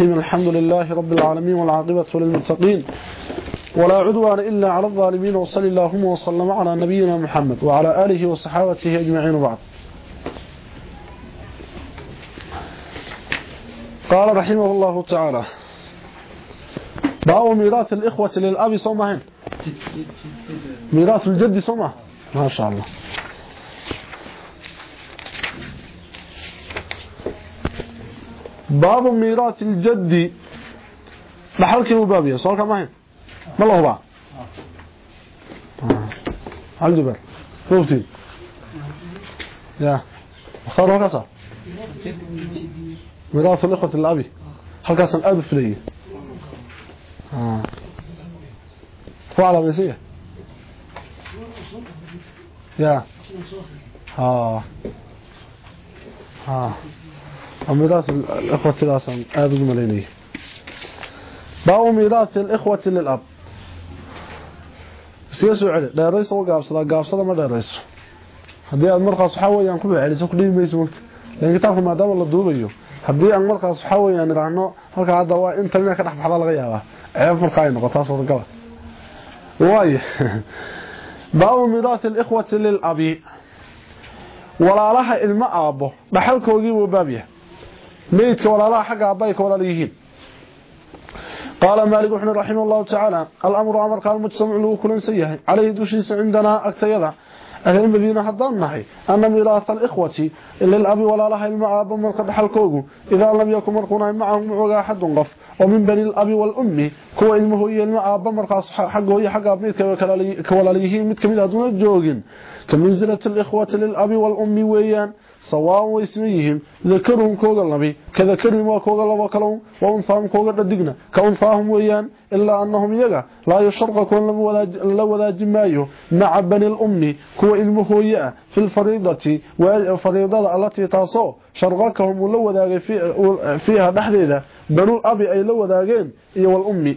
الحمد لله رب العالمين والعاقبة للمتقين ولا عدوان إلا على الظالمين وصلى اللهم وسلم على نبينا محمد وعلى آله وصحابته أجمعين بعد قال رحمه الله تعالى باب ميراث الإخوة للأب صمهن. ميراث الجد صمه. ما شاء الله. باب ميراث الجد. dhaxalkii uu baabiya soo kama hayn ma la hubaa hal jubair mufti ya اختار هكذا ميراث الإخوة الأبي. هل كاسم أب فلي فعلا بيسية يا. ها ها ميراث الإخوة الأسم هذا المليني باو ميراث الإخوة للأب سياسو علي دheerayso oo gaabsada gaabsada ma dheerayso hadii aad markaas waxa weeyaan ku celiso ku dhimayso waqti laakiin kitaabka maadaama la duubayo hadii aan markaas waxa weeyaan raahno halka hadda waa inta ka dhex baxda laga yaabaa ceeb marka ay noqoto soo gala waay باو ميراث الإخوة للأبي walaalaha ilma aabo dhaxalkoogii wuu baabiya meydka xagga aabba ay ka walaal yihiin قال مالك وحنا رحمه الله تعالى الأمر أمر قال مجتمع له كل سيئة. عليه دوشيس عندنا أكتيدا أهل المدينة حضان أن ميراث الإخوة إلا الأب ولا لها المعاب مركض حلقوه إذا لم يكن مرقنا معهم معوغا حد غف ومن بني الأب والأم كو علمه هي المعاب مركض حقه هي حق أبنيت كوالاليه متكمل دون الجوغين كمنزلة الإخوة للأب والأم ويان. سواء واسميهم ذكرهم كوغا لبي كذكرهم وكوغا لبا كلهم وانفاهم كوغا ددقنا كانفاهم ويان إلا أنهم يغا. لا يشرق كون لا وذاج مايو مع بني الأم كو المهوية في الفريضة والفريضة التي تاسو. شرقكهم لو وذاج فيها دحديدا بنو الأب أي لو وذاجين إيا والأم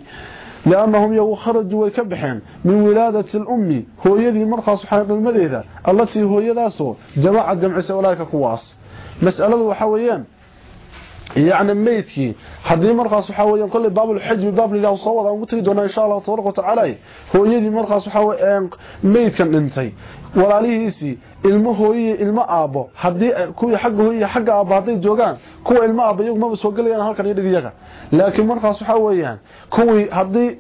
لأنهم يو خرجوا ويكبحين من ولادة الأم هو يدي مرقى سبحانه المديدة التي هو يداسو جماعة جمع سأولاك كواس. مسألة وحويان يعني ميتكي حدي مرقى سبحانه كل باب الحج باب الله قلت دونا إن شاء الله تبارك وتعالى. هو يدي مرقى سبحانه ميتكا انتي walaalihiisii ilmo hooye ilmo aabo haddii kuwii xagga hooye xagga aabo haday joogaan kuwa ilmo aabo iyagu maba soo galayaan halkan iyo dhigiyaga laakiin markaas waxa weeyaan kuwii haddii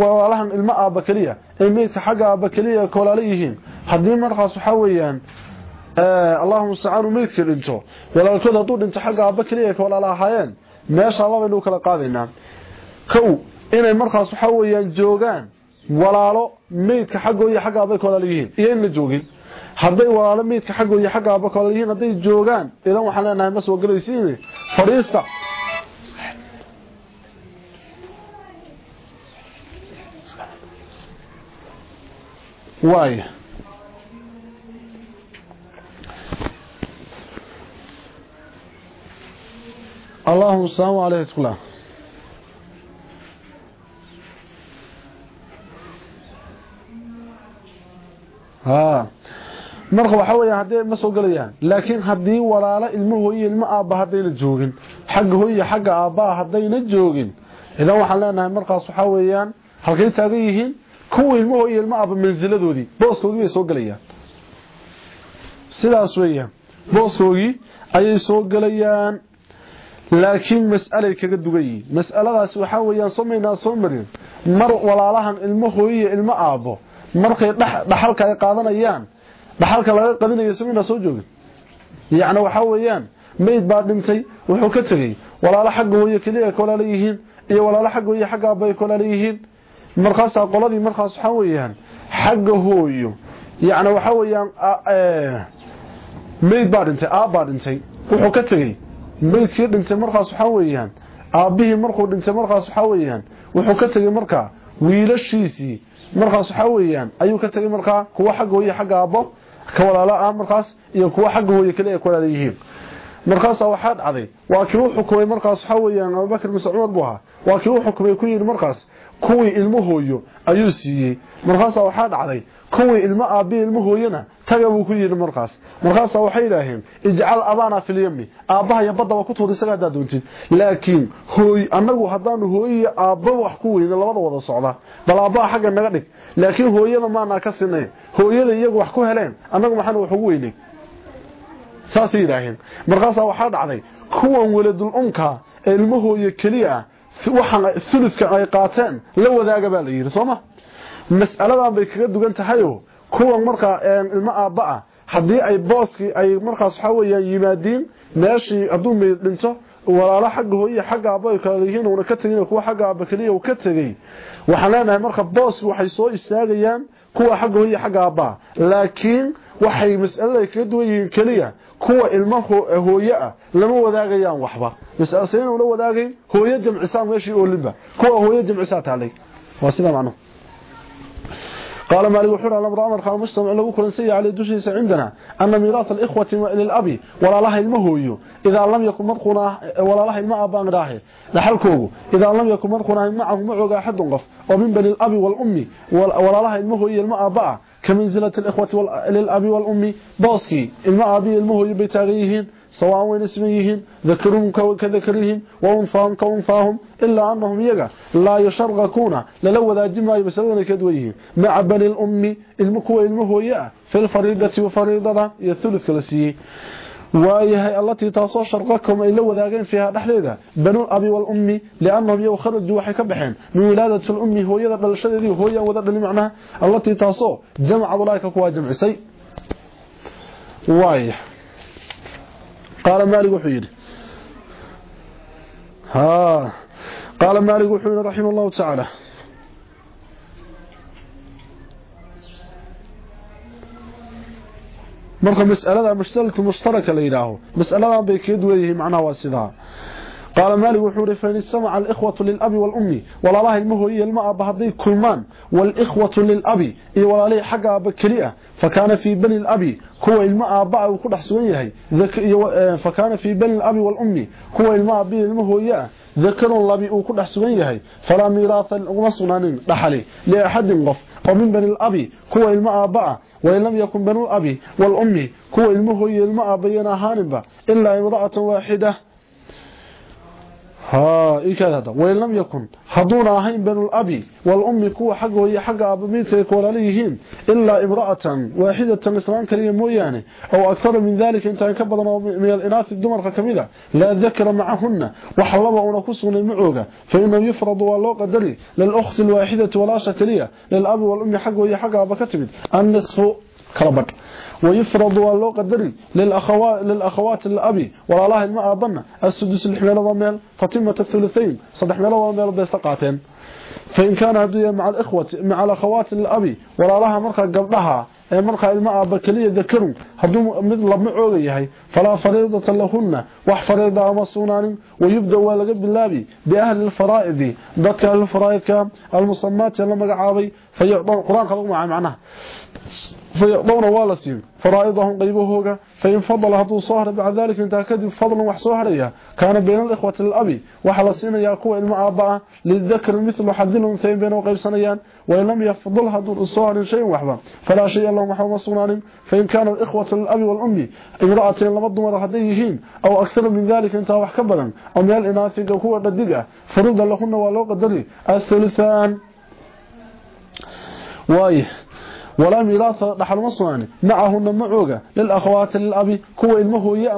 walaalahan ilmo aabo kaliya ay meydka xagga aabo kaliya ka walaalo yihiin haddii markaas waxa weeyaan allahumma sa'anu meydka dhinto walaalkood hadduu dhinto xagga aabo kaliya ka walaalo ahaayeen meesha laba inuu kala qaadaynaa. Kow inay markaas waxa weeyaan joogaan walaalo meydka xaggooda xagga aabay kala yihiin iyo in la joogin haday walaalo meydka xaggooda xagga aabay kala yihiin haday joogaan idan waxaan leenahay ma soo galaysiin fariista waay اللهم صل عليه وسلم ها marka waxa weeye hadee ma soo galayaan laakiin haddii walaalo ilmo hooyo ilmo aabba hadayna joogin xagga hooyo xagga aabba hadayna joogin idan waxaan leenahay markaas waxa weeyaan halkay taagan yihiin kuwa ilmo hooyo ilmo aabba manziladoodii booskoodii bay soo galayaan. Sidaas weeyaan booskoodii ayay soo galayaan laakiin mas'alay kaga dugan yihiin. Mas'aladaas waxa weeyaan somaynaa soo marin. Mar walaalahan ilmo hooyo ilmo aabbo markay dhaxalka ay qaadanayaan dhaxalka laga qadinayo samina soo joogin. Yaani waxa weeyaan meyd baa dhintay wuxuu ka tagay walaalo xagga hooyo kaliya ka iyo walaalo xagga hooyo xagga aabay ka walaalo yihiin qoladii markaas waxa weeyaan xagga hooyo. Yaani waxa weeyaan meyd baa dhintay aab baa dhintay wuxuu ka tagay meydkii dhintay markaas waxa weeyaan aabihii markuu dhintay markaas waxa weeyaan wuxuu ka tagay markaa wiilashiisii markaas waxa weeyaan ayuu ka tagay markaa kuwa xagga hooyo xagga aabo ka walaalo ah markaas iyo kuwa xagga hooyo kale ay ku walaal yihiin markaas waxa dhacday waa kii uu xukumay markaas waxa weeyaan Abu Bakr bin Umar buu ahaa waa kii uu xukumay ku yiri markaas kuwii ilmo hooyo ayuu siiyey. Markaasaa waxaa dhacday kuwii ilmo aabbihi ilmo hooyana taga buu ku yidhi markaas. Markaasaa waxay idhaaheen ijcal abaana filyami aabbahaya baddaba ku tuur isaga haddaad doontid. Laakiin hooy annagu haddaanu hooyiyo aabba wax ku weyne labada wada socda. Bal aabbaha xagga naga dhig. Laakiin hooyada maanaa ka sinay hooyada iyagu wax ku heleen annagu maxaana wax ugu weynay saasay yidhaaheen markaasaa waxaa dhacday kuwan weladul umka ee ilmo hooyo keliya waxa thuluthka ay qaateen. La wadaaga baa la yiri sooma? Mas'aladan bay kaga dugan tahay kuwan marka ilma aabba ah. Hadii ay booski ay markaas waxa yimaadiin meeshii haduu meed dhinto walaalo xagga hooyo xagga aabba kala yihiin oo ka tagin kuwa xagga aabba kaliya uu ka tagay waxaan leenahay marka booski waxay soo istaagayaan kuwa xagga hooyo xagga aabba. Laakiin waxay mas'alada kaga duwan yihiin kaliya kuwa ilmo hooyo ah lama wadaagayaan waxba mas'aladeena ula wadaagay hooyo jamcisan meeshii oo limba kuwa hooyo jamcisan taalay waa sida macno قال مالك وحور على أمر أمر قال مجتمع له كل سي على دوشيس عندنا أن ميراث الإخوة للاب ولا لها المهويو إذا لم يكن مدخنا ولا لها الماء بان راهي. دحلكوغو إذا لم يكن مدخنا معه معوغا احد قف. ومن بني الأب والأم ولا لها المهويو الماء با كمنزله الإخوة للاب والام بوسكي الماء أبي المهويو بيتاغيهين سواء وين اسميهين ذكرهم كذكرهم وأنفاهم كأنفاهم إلا أنهم يقع. لا يشرغكون للو ذا جمع يبسلون كدويه مع بني الأم المكوى المهوية في الفريدة وفريدة يثلث كلسيه ويهي التي تاسو شرقكم إلا وذاقين فيها دحليدة بنو أبي والأمي لأنهم يوخرجوا وحي كبحين. من ولادة الأمي هو يذب للشديدي وهو يوذب للمعنى التي تاسو جمع ضلائك كوا جمع سي. ويه قال مالك وحير ها. قال مالك وحير رحمه الله تعالى. Marka mas'alada mushtalka mushtaraka la yiraaho mas'alada bay ka duwayeen قال مالك وحوري فإن سمع الإخوة للأب والأم. ولا الله المهوية الماء بهدي كلمان. والإخوة للأب. إيه ولا لي حقا بكريئة. فكان في بني الأب. كو الماء باء وكل حسوية فكان في بني الأب والأم. كو الماء بي المهوية ذكر الله وكل حسوية فلا ميراث الغمصنان دحلي. لأحد قف ومن بني الأب كو الماء باء وإن لم يكن بني الأب والأم كو المهوية الماء بينا هانبا. إلا امرأة واحدة. ها إيكاد هذا؟ وإن لم يكن حضونا هين بين الأبي والأم كو حق وهي حق أبو ميتك ولاليهين إلا امرأة واحدة إسلام كريم موياني أو أكثر من ذلك انت انكبضنا من الإناث الدمر كميدة لا ذكر معهن وحلما ونكسون المعوغة فإنه يفرض والله قدري للأخت الواحدة ولا شكلية للأب والأم حق وهي حق أبو كتبت النصف كربت ويفرض ولو قدري للاخوات للأخوات الأبي ولا الله ما أظن. السدس الحمل وميل فاطمة الثلثين صدح ميل وميل بسقاتين فإن كان عبد مع الاخوه مع الأخوات الأبي ولا لها مرخه قبلها أي مرخه الماء بكليه ذكروا هدو مد لم اوغيهي فلا فريضة لهن واحفرض ام سنان ويبدأ ولا قبل بأهل الفرائض. ذكر الفرائض المصمات لما قعابي fayaqdan quraanka lagu macnaha فيقضون والسين فرائضهم قيبهوغا فإن فضل هدو صهر بعد ذلك انت كذب فضل وحصوهريا كان بين الإخوة الأبي. وحلسين ياكو المعابعة للذكر مثل حدلهم ثين بين وقيب سنيان. وإن لم يفضل هدو الصهر شيء وحبا. فلا شيء اللهم حوما صنان فإن كان الإخوة الأبي والأمي امرأتين لمضوا مرحديهين أو أكثر من ذلك انت وحكبلا أو من الإناث قوة الدقة فرد لهن ولو قدري. الثلثان. وايه. ولا ميراث دحل مصنان معهن معوغا للأخوات للاب كو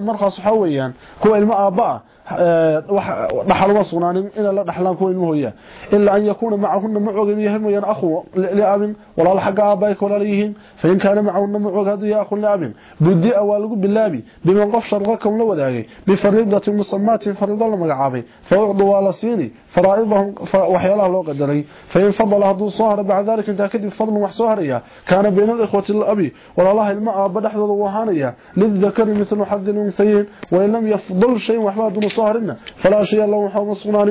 markaas waxa weeyaan kuwa ilmo aabaa dhaxal ma sugnaanin in la dhaxlaan kuwa ilmuhu iyo illa an yakuna macahunna macooga yahay mooyaan akhu liabin wala xaga aabay kala leeyihiin fain kana macahunna macooga hadu ya akhu liabin budi awalgu bilabi biman qof sharqakum la wadaagay bi fariidati musammati fariida la magacaabay fawqdu wala siini faraa'idahum waxyaalaha loo qadaray fain fadala hadu sahara bacda dalika inta kadib fadlu wax soo haraya kana bayna ikhwati al-abi wala allah ilma aaba dhaxdooda wahanaya lidhakari mithlu hadd al-unthayn wa lam yafdal shay waxba dun صهرنا فلا شيء الله محمد صنان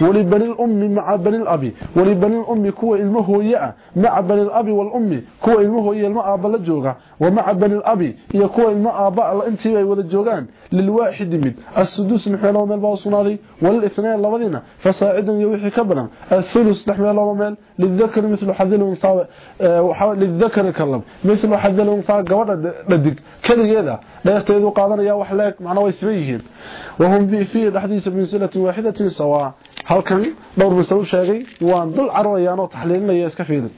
ولبني الأم مع بني الأب ولبني الأم كوى المهوية مع بني الأب والأم كوى المهوية الماء بلجوغا ومع بني الأبي يكون الماء آباء الانتباه وذا الجوغان للواحد من السدوس نحمله ميل باوصنادي والإثنين لبدينا فساعدا يوحي كبنا الثلث نحمله ميل للذكر مثل حذ الانثى للذكر كلم مثل حذ قبل ددق كليدا لا يستيدوا قادنا يا وحلاك معنا ويسميهين وهم في في الحديث من سنة واحدة سواء halkan dhowr mise u sheegay waan dul cararayaanoo taxliilinaya iska fiilin.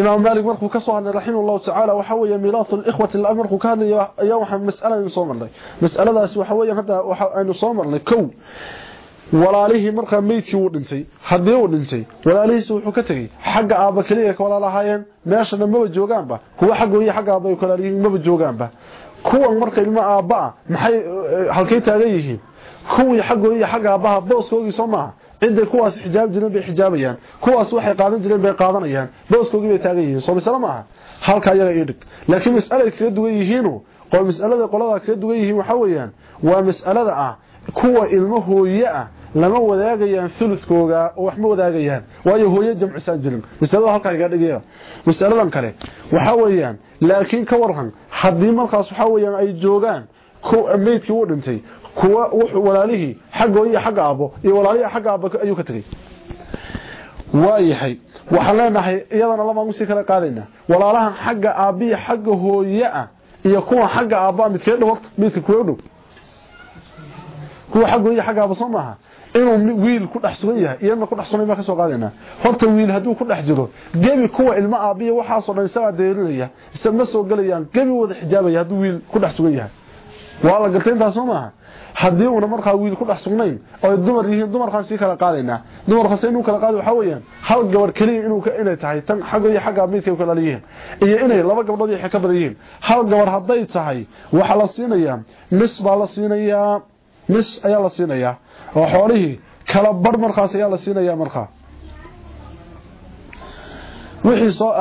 Imaam maalik markuu ka soo hadlay raximahullahu tacaala waxa weeye milaahu likhwati lab markuu ka hadlayo ayaa waxaa mas'alaynu soo marnay. Mas'aladaasi waxa weeyaan hadda aynu soo marnay kow. Walaalihii markaa meydkii wuu dhintay haddii uu dhintay walaalihiisi wuxuu ka tegey xagga aabba keliya ka walaalahaayeen meeshana maba joogaanba. Kuwa xaggooyi xagga aabba ay kalaalayihiin maba joogaanba. Kuwan marka ilmo aabba ah maxay halkay taagan yihiin? Kuwii xaggooyo iyo xagga aabbaha booskoogii soo maaha ciday kuwaas xijaab jireen bay xijaabayaan kuwaas waxay qaadan jireen bay qaadanayaan booskoogii bay taagan yihiin soo masale maaha halka iyaga ii dhig laakiin mas'alay kaga duwan yihiinu qol mas'alada qolada kaga duwan yihiin waxa weeyaan waa mas'alada ah kuwa ilmo hooye ah lama wadaagayaan thuluthkooga oo wax wadaagayaan waayo hooyo jamcisan jirin masalada halka iga dhigaya masaladan kale waxa weeyaan laakiin ka waran haddii markaas waxa weeyaan ay joogaan ku meedkii uu dhintay kuwa walaalihii xaggooda iyo xagga aabo iyo walaalihii xagga aabo ayuu ka tagay waayahay waxaan leenahay iyadana lama musi kala qaadayna walaalahan xagga aabiya xagga hooye ah iyo kuwa xagga aabba midkee dhow midka kuwa dhow kuwa xaggooda iyo xagga aabo soo maaha inuu wiil ku dhex sugan yahay iyadna ku dhex sugan baa ka soo qaadayna horta wiil hadduu ku dhex jiro gebi kuwa ilmo aabiya waxaasoo dhan isagaa deerinaya isma soo gelayaan gebi wada xijaabaya hadduu wiil ku dhex sugan yahay waa la gartay intaas soo maaha? Haddii uuna markaa wiil ku dhex sugnayn oo dumar yihiin dumarkaan sii kala qaadaynaa dumarkaas inuu kala qaado waxaa weeyaan hal gabar keliya inay tahay tan xagga iyo xagga midkay u kala leeyihiin iyo inay laba gabdhood iyo ka badan yihiin. Hal gabar hadday tahay waxaa la siinayaa nis baa la siinayaa nis ayaa la siinayaa oo xoolihii kala bar markaas ayaa la siinayaa markaa wixii soo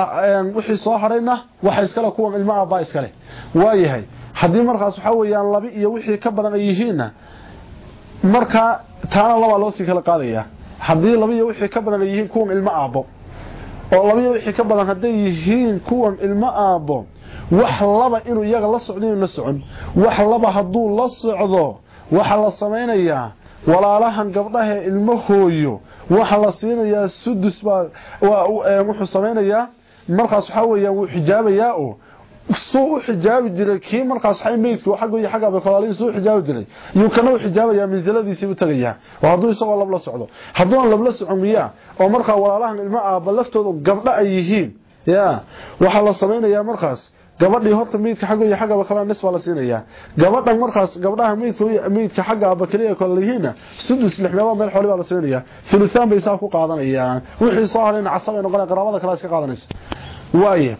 soo harayna waxa iskale kuwan ilmo aabaa iskale. Waayahay haddii markaas waxa weeyaan laba iyo wixii ka badan ay yihiinna markaa taana labaa loo sii kala qaadaya. Haddii laba iyo wixii ka badan yihiin kuwan ilmo aabbo oo laba iyo wixii ka badan hadday yihiin kuwan ilmo aabbo wax laba inuu iyaga la socdo inuu la socon. Wax laba hadduu la socdo waxa la samaynayaa walaalahan gabdhaha ilmo hooyo waxa la siinayaa sudus baa wuxuu samaynayaa. Markaas waxa weeyaan wuu xijaabayaa oo suu u xijaabi jiray kii markaas meydki aggo iyo agga abdikalaalihi suu xijaabi jiray yuu kana u xijaabayaa mansiladiisii u tagayaa oo hadduu isagoo labla socdo. Hadduuan labla socon miyaa oo markaa walaalahan ilmo aaba laftooda gabdho ay yihiin ya waxaa la samaynayaa markaas. Gabadhii horta meydka aggo iyo agga abdikalaal nis baa la siinayaa. Markaas gabdhaha meydka xagga abakaliya kale yihiina sudus lixmeeba meel xooli baa la siinayaa. Bay saa ku qaadanayaan. Wixii soo harayna casabay qaraabada kale iska qaadanaysa. Waaya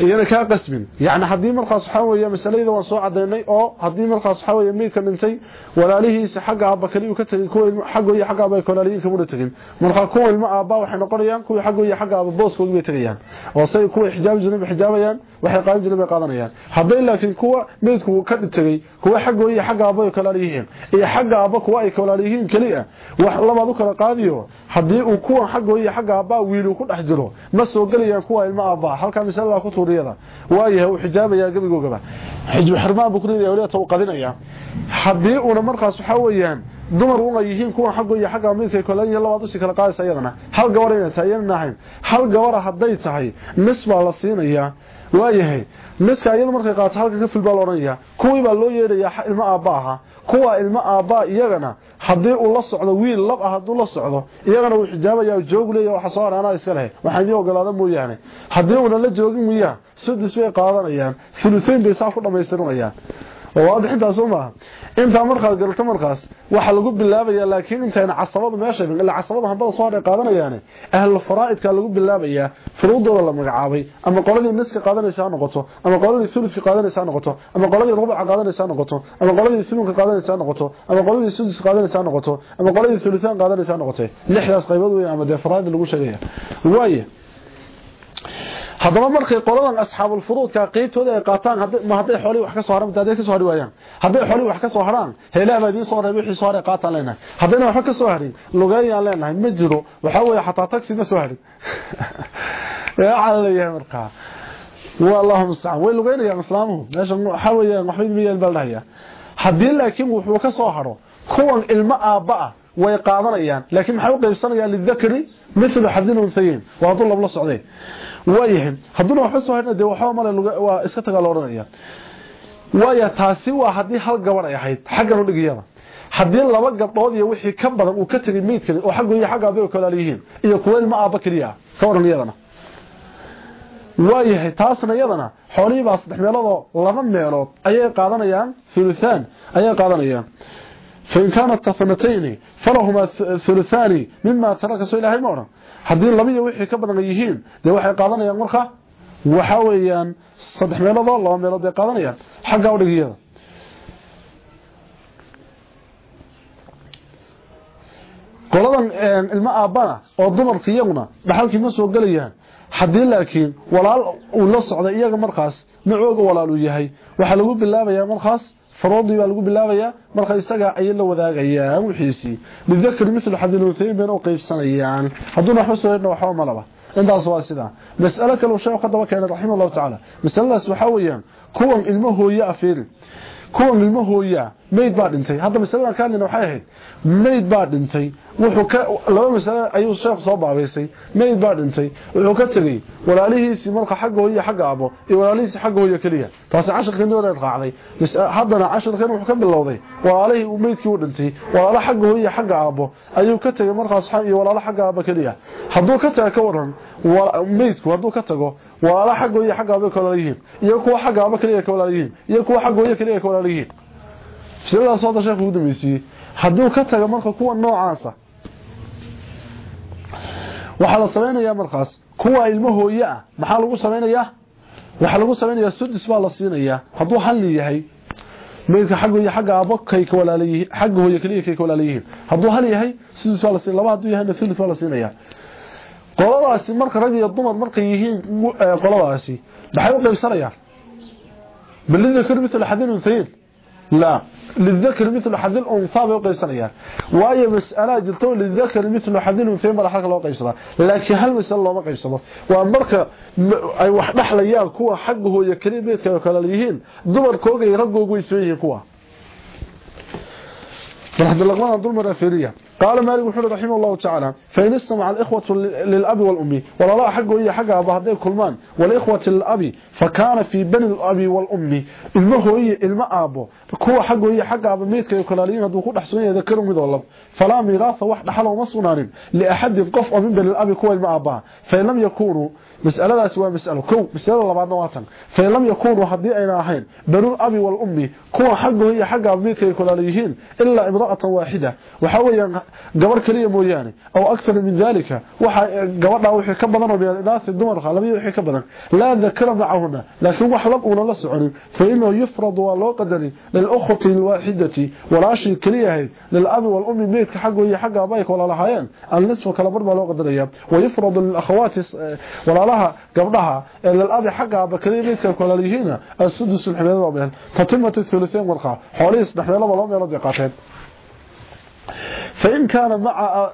iyana ka qasbin yaani hadii markaas waxa weeye masalayda waan soo cadeynay oo hadii markaas waxa weeye meedka dhintay walaalihiisa xagga aaba kaliya ka tagay kuwa xagga iyo xagga aaba kalaaliin ka muda tagin marka kuwa ilma aaba waxay noqonayaan kuwa xagga iyo xagga aaba booskooda bay tagayaan oo say kuwa xijaab bay xijaabayaan waxay qaadan jireen bay qaadanayaan haday laakiin kuwa meedku ka dhintay kuwa xagga iyo xagga aaba kalaaliin iyo xagga aaba kuwa ay kalaaliin kaliya wax labaad u kala qaadiyo hadii uu kuwa xagga iyo xagga aaba wiil ku dhex jiro ma soo galayaan kuwa ilma aaba halka misalada ku suuriyada waayahay uu xijaabayaa gebigoogaba xirmaan buu ku leeyahay waliba tawqadinaya haddii uuna markaas waxaa weeyaan dumar un ay yihiin kuwa xaggo iyo xagga amiiska kolan iyo labaad usi kala qaadaysa iyadana hal gabar inay tahay ahayn. Hal gabara hadday tahay nis baa la siinayaa waayahay niska iyadu markay qaato halka ka fil baa la odhanayaa kuwii baa loo yeedhayaa ilmo aabba kuwa ilmo aabaa iyagana haddii uu la socdo wiil lab ah haduu la socdo iyagana uu xijaabaya joog leeyahay waxa soo haraana iska leh waxaan iyo ogolaada mooyaane. Hadii uu la joogin miya sudus way qaadanayaan thuluthayn bay saa ku dhamaystiranayaan waad inta soo inta markaad galto markaas waxa lagu bilaabaya laakiin intayna casabadu meesha ila casabadu hanbada soo hadhay qaadanayaan ahl faraa'idka lagu bilaabaya la magacaabay ama qoladii niska qaadanaysa noqoto ama qoladii thuluth qaadanaysa noqoto ama qoladii rubuc qaadanaysa noqoto ama qoladii thuluth qaadanaysa noqoto ama qoladii sudus qaadanaysa noqoto ama qoladii thuluthan qaadanaysa noqoto lixdaas qaybood weey ama de faraa'id lagu sheegaya waaye haddaba markay qoladan asxaabul furuudka qaybtooda ay qaataan ma haday xooli wax ka soo haran haday ka soo hari waayaan haday xooli wax ka soo haraan heelaa ma idin soo haray wixii soo haray qaataan leenahay hadayna wax ka soo harin lugeeyaan leenahay ma jiro waxa weeye xataa taxi ma soo harin yaa calayaa markaa والله musta'an way lugeynayaan islaamuhu meesha waxa weeyaan waxbay miyeen baldahaya hadii laakiin wuxuu ka soo haro kuwan ilmo aabba ah way qaadanayaan laakiin maxay u qaybsanayaan lidakari mithlu hadin unsayin waa dul la socday wayahay haduna waxa soo haynaa de waxa male waa iska taga looranaya waya taasi waa haddii hal gabar ay ahayd xaggan u dhigiyada haddii laba gabdhood iyo wixii ka badan uu ka tagay meedkan oo xaggo iyo xagga aabay kala leeyihiin iyo kuwa ilmo aabba kaliya ka waran iyadana. Waayahay taasna iyadana xoolihii baa saddex meeloodoo laba meelood ayay qaadanayaan thuluthaan ayay qaadanayaan kaanat tahnatayni falahumaa thuluthaani mima taraka soo ilaahay ma odhan haddii laba iyo wixii ka badan ay yihiin dee waxay qaadanayaan marka waxa weeyaan saddex meeloodoo laba meelood bay qaadanayaan xagga udhigiyada qoladan ilmo aabbana oo dumarka iyaguna dhaxalkii ma soo gelayaan haddii laakiin walaal uu la socday iyaga markaas macooga walaal uu yahay waxaa lagu bilaabayaa markaas faroodii baa lagu bilaabayaa marka isaga ayay la wadaagayaan wixiisii lidakar mithlu xadil unthayn bayna u qaybsanayaan hadduuna waxba soo hedhna waxba malaba intaas waa sidaa mas'alo kale uu sheekhu ka daba keenay raximah allahu tacaala masaladaas waxaa weeyaan kuwan ilmo hooye afiiri kuwan ilmo hooyaa mayd baa dhintay. Hadda masaladan ka hadlayna waxay ahayd mayd baa dhintay. Wuxuu ka laba masalo ayuu sheekh soo baabaysay mayd baa dhintay. Wuxuu ka tegey walaalihiisii marka xagga hooye xagga abo iyo walaalihiisii xagga hooye keliya. Taasi cashirkii wada raacday haddana cashirkan wuxuu ka bilowday. Walaalihii uu maydkii u dhintay walaalo xagga hooye xagga abo ayuu ka tegey markaas iyo walaalo xagga abo keliya. Hadduu ka taga ka waran maydku hadduu ka tago walaalo xagga hooye xagga abo ka walaaliyihiin iyo kuwa xagga abo keliya ka walaaliyihiin iyo kuwa xagga hooye keliya ka walaaliyihiin sidadaas wada sheekhu ugu dambeysiyey hadduu ka taga marka kuwa noocaasa waxaa la samaynayaa markaas. Kuwa ilmo hooye ah maxaa lagu samaynayaa? Waxaa lagu samaynayaa sudus baa la siinayaa. Hadduu halli yahay maydka xagga iyo xagga kay ka walaalayihiin xagga hooye kaliya kay ka walaalayihiin hadduu hal yahay sudus baa la siin laba hadduu yahayna thuluth baa la siinayaa qoladaasi marka rag iyo dumar markay yihiin qoladaasi maxay u qaybsanayaan balidakar mithla xadin unthayin لا للذكر مثل حد الأنثى بقيسانيا واي مسألة جلتو للذكر مثل حد الأنثى ما حق لو قيسنا لكن هل مسألة لو ما قيسنا ومركه ay wax dhaxlayaan kuwa xaggooda kalimeedka kala leeyihiin dumarkooga iyo ragooga way soo kuwa فهذا اللقمان ظلم الأفيرية قال مالك وحده رحمه الله تعالى فإن استمع الإخوة للأب والأم ولا لا حقه هي حقها بهذه كلمان والإخوة للأب فكان في بني الأب والأم المه هي المأب كو حقه هي حقها بميك يكلالين هدو كل حسنية يذكرهم إذا الله فلا ميراث واحد حلو مصنان لأحد قف من بني الأب كو المأب فإن لم يكونوا مسألة waa مسألة كو مسألة labaadna waa tan fa lam yakunu hadii ayna ahayn banu abi wal ummi kuwa xaqo iyo xaqa midkay kula leeyihiin illa gabar kaliya mooyaane aw akthar min dalika waxa gabadha wixii ka badan oo inaas dumar qalbiyo wixii ka badan la dhakara macahuna laakiin wax lab una la soconin fa inuu yufrad wa loo qadari lil ukhti al wahidati walashi kaliya lil abi wal ummi midka xaqo iyo xaqa bay kula lahaayeen al nisfu kala bar loo qadaraya wa yufrad lil akhawati wala gabdhaha gabdhaha ee lalabi xagga bakariimidka kala leeyihiin asudus alxamad waa meel fatimatu thuluthayn warqa xoolihiis dhaxmeelaba loo meelo qaateen فإن كان مع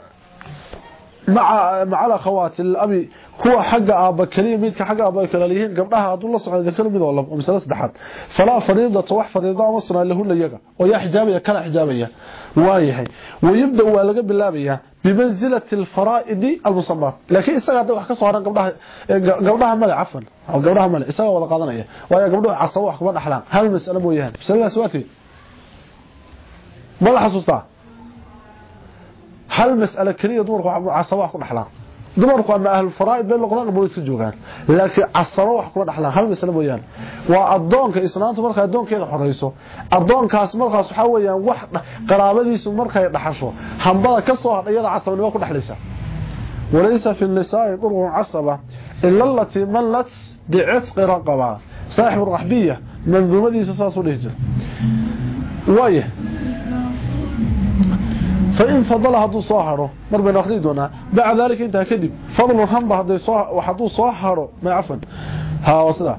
مع مع الأخوات الأبي هو حق أبا كريم يلك حق أبا كريم؟ قبلها هذو الله سخد ذكر ميد ولا مسل سدحت فلا فريضة توح فريضة مصر اللي هو اللي يقرا ويا حجابيا كلا حجابيا وايهي ويبدأ وا لا بلابيا بمنزلة الفرائض المصبات لكن اسغاد واخ كسوران قبلها قبلها مل عفوا. أو قبلها مل اسغا ولا قادنيا ويا قبلها عصا واخ كبا دخلان هل مساله بو يهن مساله سواتي. ملحظه صح dhaxlaan dumarku ama ahlu faraa'id bay noqdaan buu iska joogaan laakiin casabo wax kuma dhaxlaan hal mas'ala mooyaan waa adoonka islaantu marka adoonkeeda xoreyso adoonkaas markaas waxa weeyaan wax qaraabadiisu markay dhaxasho hambada ka soo hadhayada casabnimo ku dhaxlaysa walaysa fi nisaa qurun casaba illa allati mallat bi'itq raqaba saaxib rahbiya manzumadiisa saasoo dhigta waaye فإن فضل هدو صاحره مر بين أخذي دونا. بعد ذلك انت كذب. فضل هم هدو صاحره. ما عفوا. ها وصدا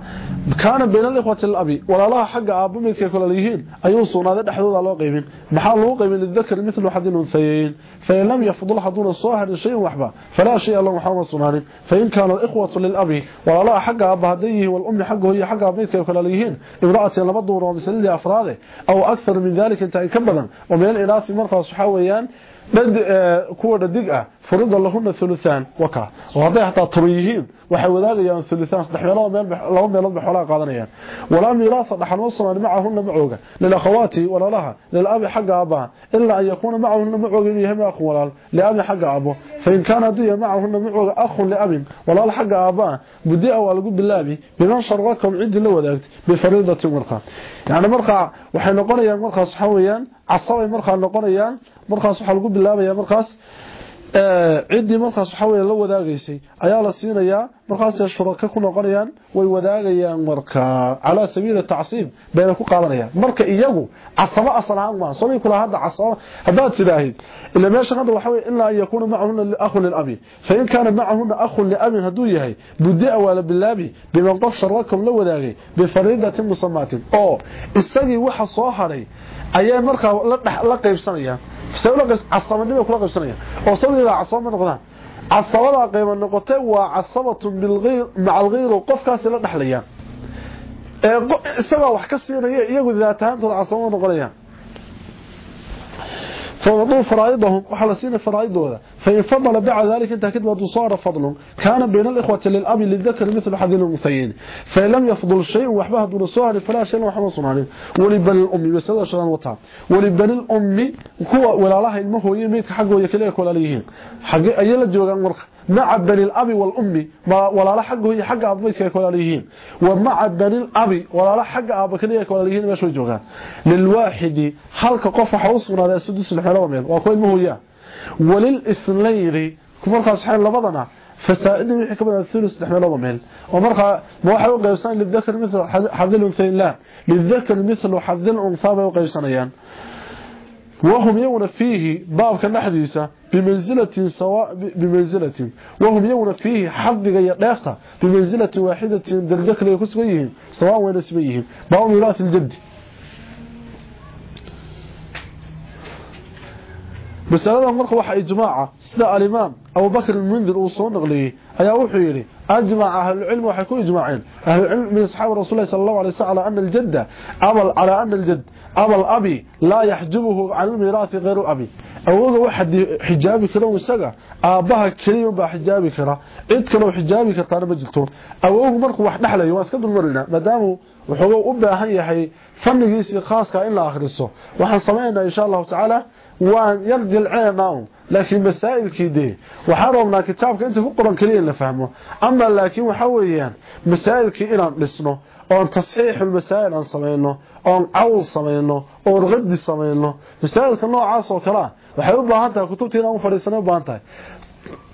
كان بين الإخوة الأبي ولا لها حق أبو ميت كل ليهين ايو سوناده دخدودا لو قيبين ما لو قيبين الذكر مثل واحد انثيين فإن لم يفضل حضور الصاهر شيء وحبه فلا شيء الله محمد سناري فإن كان الإخوة للأبي ولا لها حق ابهديه والأم حقه هي حق أبو ميت كل ليهين امرأة لما دور ومسل افراده أو أكثر من ذلك انت كبدا ومن الإناث مرتها صحويان ah waday hataa turiyihiin waxay wadaagayaan thuluthan saddex meelood meel laba meelood ba xoolaha qaadanayaan wala miiraas dhaxal wasman macahuna macooga lil akhawati wala laha lil abi xaga aba illa an yakuna macahuna macooga yahay akhu walaal li abi xaga abo fa in kana diya macahuna macooga akhu li abi walaal xaga aba budia waa lagu bilaabi biman sharqakum cid la wadaagtay bi fariidati marqa yani marqa waxay noqonayaan markaas waxa weeyaan casabay markaa noqonayaan markaas waxaa lagu bilaabayaa markaas ciddii markaas waxaa weye la wadaagaysay. Ayaa la siinayaa markaasay shuraka ku noqonayaan way wadaagayaan markaa calaa sabiili tacsiib bayna ku qaadanayaan. Marka iyagu casaba asal ahaan maaha soomay kula hadda casaba haddaad tidhaahid ila meeshan hadda waxaa weye ilaa an yakuuna macahuna akhun lilabi fain kaana macahuna akhun liabin hadduu yahay budia waa la bilaabi biman qof shurakahu la wadaagay bifariidatin musamaatin. Oo isagii waxa soo hadhay ayaa markaa la qaybsanayaan sababta casabanimo kula qaybsanaya oo sababta casabada noqdaan casabada qayb noqotay waa casabatu bil ghayr ma'a al ghayr qofkaas la dhaxlaya ee isaga wax ka siinaya iyagu daataantooda casabada noqonaya فوضوا فرائضهم وحل سين فرائضه فإن فضل بعد ذلك انت كتب صار فضل كان بين الإخوة للأب للذكر مثل حد المثيين فإن لم يفضل شيء وحبه دون صهر فلا شيء وحبه صنعين ولبن الأم بسيطة شران وطعام ولبن الأم هو ولا الله إلمه يميت حقه يكليك ولا ليهين. حق أيلا جوغان مرخ مع بني الأب والأم ولا لا هي حق أبو ميتك ولا ليهين ومع بني الأب ولا لا حق أبو كليك ولا ليهين ما شو جوغان للواحد حلق قف حوصنا هذا السدس الحلوة من وكل مهو وللإثنين كما صحيح لبدنا فسائد وحي كبدا الثلث دحملوه ميل ومرخا ما waxay u qaybsan lidakar mithl hadil unsayn la lidakar mithl hadil وهم يون فيه باب كنحديسا بمنزلة سواء بمنزلة. وهم يون فيه حظ يدافتا بمنزلة واحدة درجة كلي كسبيهم سواء وين سبيهم باب ميراث الجد. مسألة مرخ waxa ijmaaca sida al-imam Abu Bakr al-Mundir uu soo naqliyay ayaa wuxuu yiri ajmaaca ahlul ilm waxay ku ijmaaceen ahlul ilm min ashaab rasuulullah sallallahu alayhi wasallam anna al-jadda amal ala anna al-jadd amal abi la yahjubuhu an al-mirath ghayru abi awooga waxa xijaabi karo isaga aabaha kaliya ba xijaabi kara cid kale oo xijaabi kartaa ma jirto awoogu markuu wax dhaxlayo waa iska dulmarina maadaama wuxuu u baahan yahay fannigiisa khaaska in la akhriso waxaan sameeynaa insha Allah ta'ala kitaabka inta ku qoran kaliya la fahmo ama laakiin waxa weeyaan masaa'ilkii inaan dhisno oon tasxiixul masaa'il aan sameeyno oon cawl sameeyno oon qadi sameeyno masaa'ilka noocaas oo kala waxay u baahan tahay kutubta inaan u fadhiisano u baahan tahay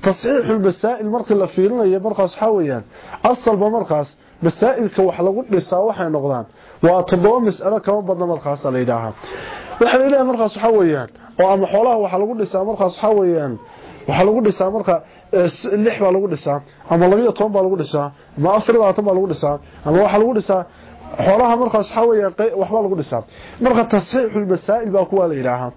tasxiixul masaa'il markii la fiirinayo markaas waxa weeyaan asalba markaas masaa'ilka wax lagu dhisaa waxay noqdaan waa toddoba mas'alo kama badna markaas la yidhaahaa waxa la yidhaha markaas waxa oo ama xoolaha waxa lagu dhisaa markaas waxa weeyaan waxa lagu dhisaa marka lix baa lagu dhisaa ama 12 baa lagu dhisaa ama 14 baa lagu dhisaa ama waxa lagu dhisaa xoolaha markaas waxa weeyaan waxba lagu dhisaa marka tasxiixul masaa'il baa kuwa la yiraahaa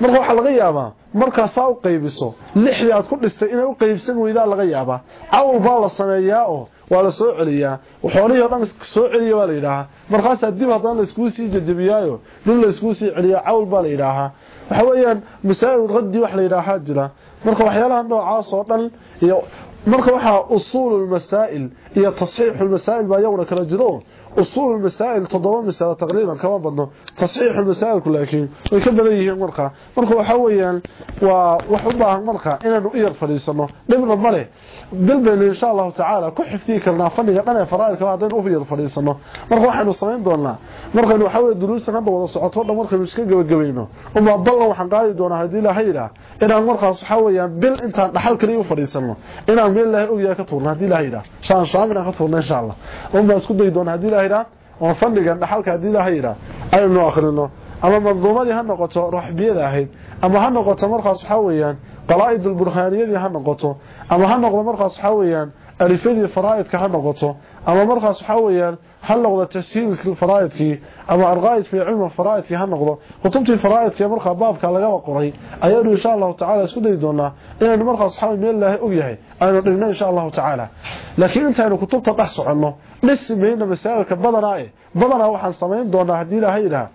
marka waxa laga yaabaa marka saa u qaybiso lixdii aad ku dhistay inay u qaybsan weeydaa laga yaabaa awl baa la sameeyaa oo waa la soo celiyaa xoolihii dhan soo celiya waa la yiraahaa markaas dib hadan la isku sii jajabiyaayo dib la isku sii celiyaa awl baa la yiraahaa waxa weeyaan masaa'il qadi wax la yiraahaa jira marka waxyaalaha noocaas oo dhan iyo marka waxa usuulul masaa'il iyo tasxiixul masaa'il baa yawna kala jiro usuul masaa'il toddoba mas'alo taqriiban kama badno tasxiix masaa'il laakiin way ka badan yihiin marka marka waxa weeyaan waa wax u baahan marka inaanu u yar fadhiisano dhibna male bilbeen insha Allah ta'ala ku xiftii karnaa fadhiga dhan ee faraa'ilka hadaan u yar fadhiisano marka waxaanu sameyn doonaa marka waxa weey duruusan hadda wada socoto dhan marka iska gabagabayno uma ballan waxaan qaadi doonaa haddii la hayra inaan markaas waxa weeyaan bil intaan dhaxal kaliya u fadhiisano inaan meel ilaahay og yahay ka tuurno doonaa haddii la hayra oo fadhigan dhaxalka haddii la hayra aynu akhrino ama manduumadii ha noqoto ruuxbiyada ahayd ama ha noqoto markaas waxa weeyaan qalaa'id alburhaaniyadii ha noqoto ama ha noqdo markaas waxa weeyaan alifadii faraa'idka ha noqoto ama markaas waxa weeyaan hal noqdo tashiilka faraa'idkii ama arqaa'id fi cilmi faraa'idkii ha noqdo kutubtii faraa'idkii markaa baabka laga qoray ayaanu insha Allah ta'ala isku day doonaa inaan markaas waxa meel ilaahay og yahay aynu dhigno insha Allah ta'ala laakiin intaanu kutubta dhax socono dhismayna masaalka badanaa ee badanaa waxaan samayn doonaa haddii ilaahay ilaaha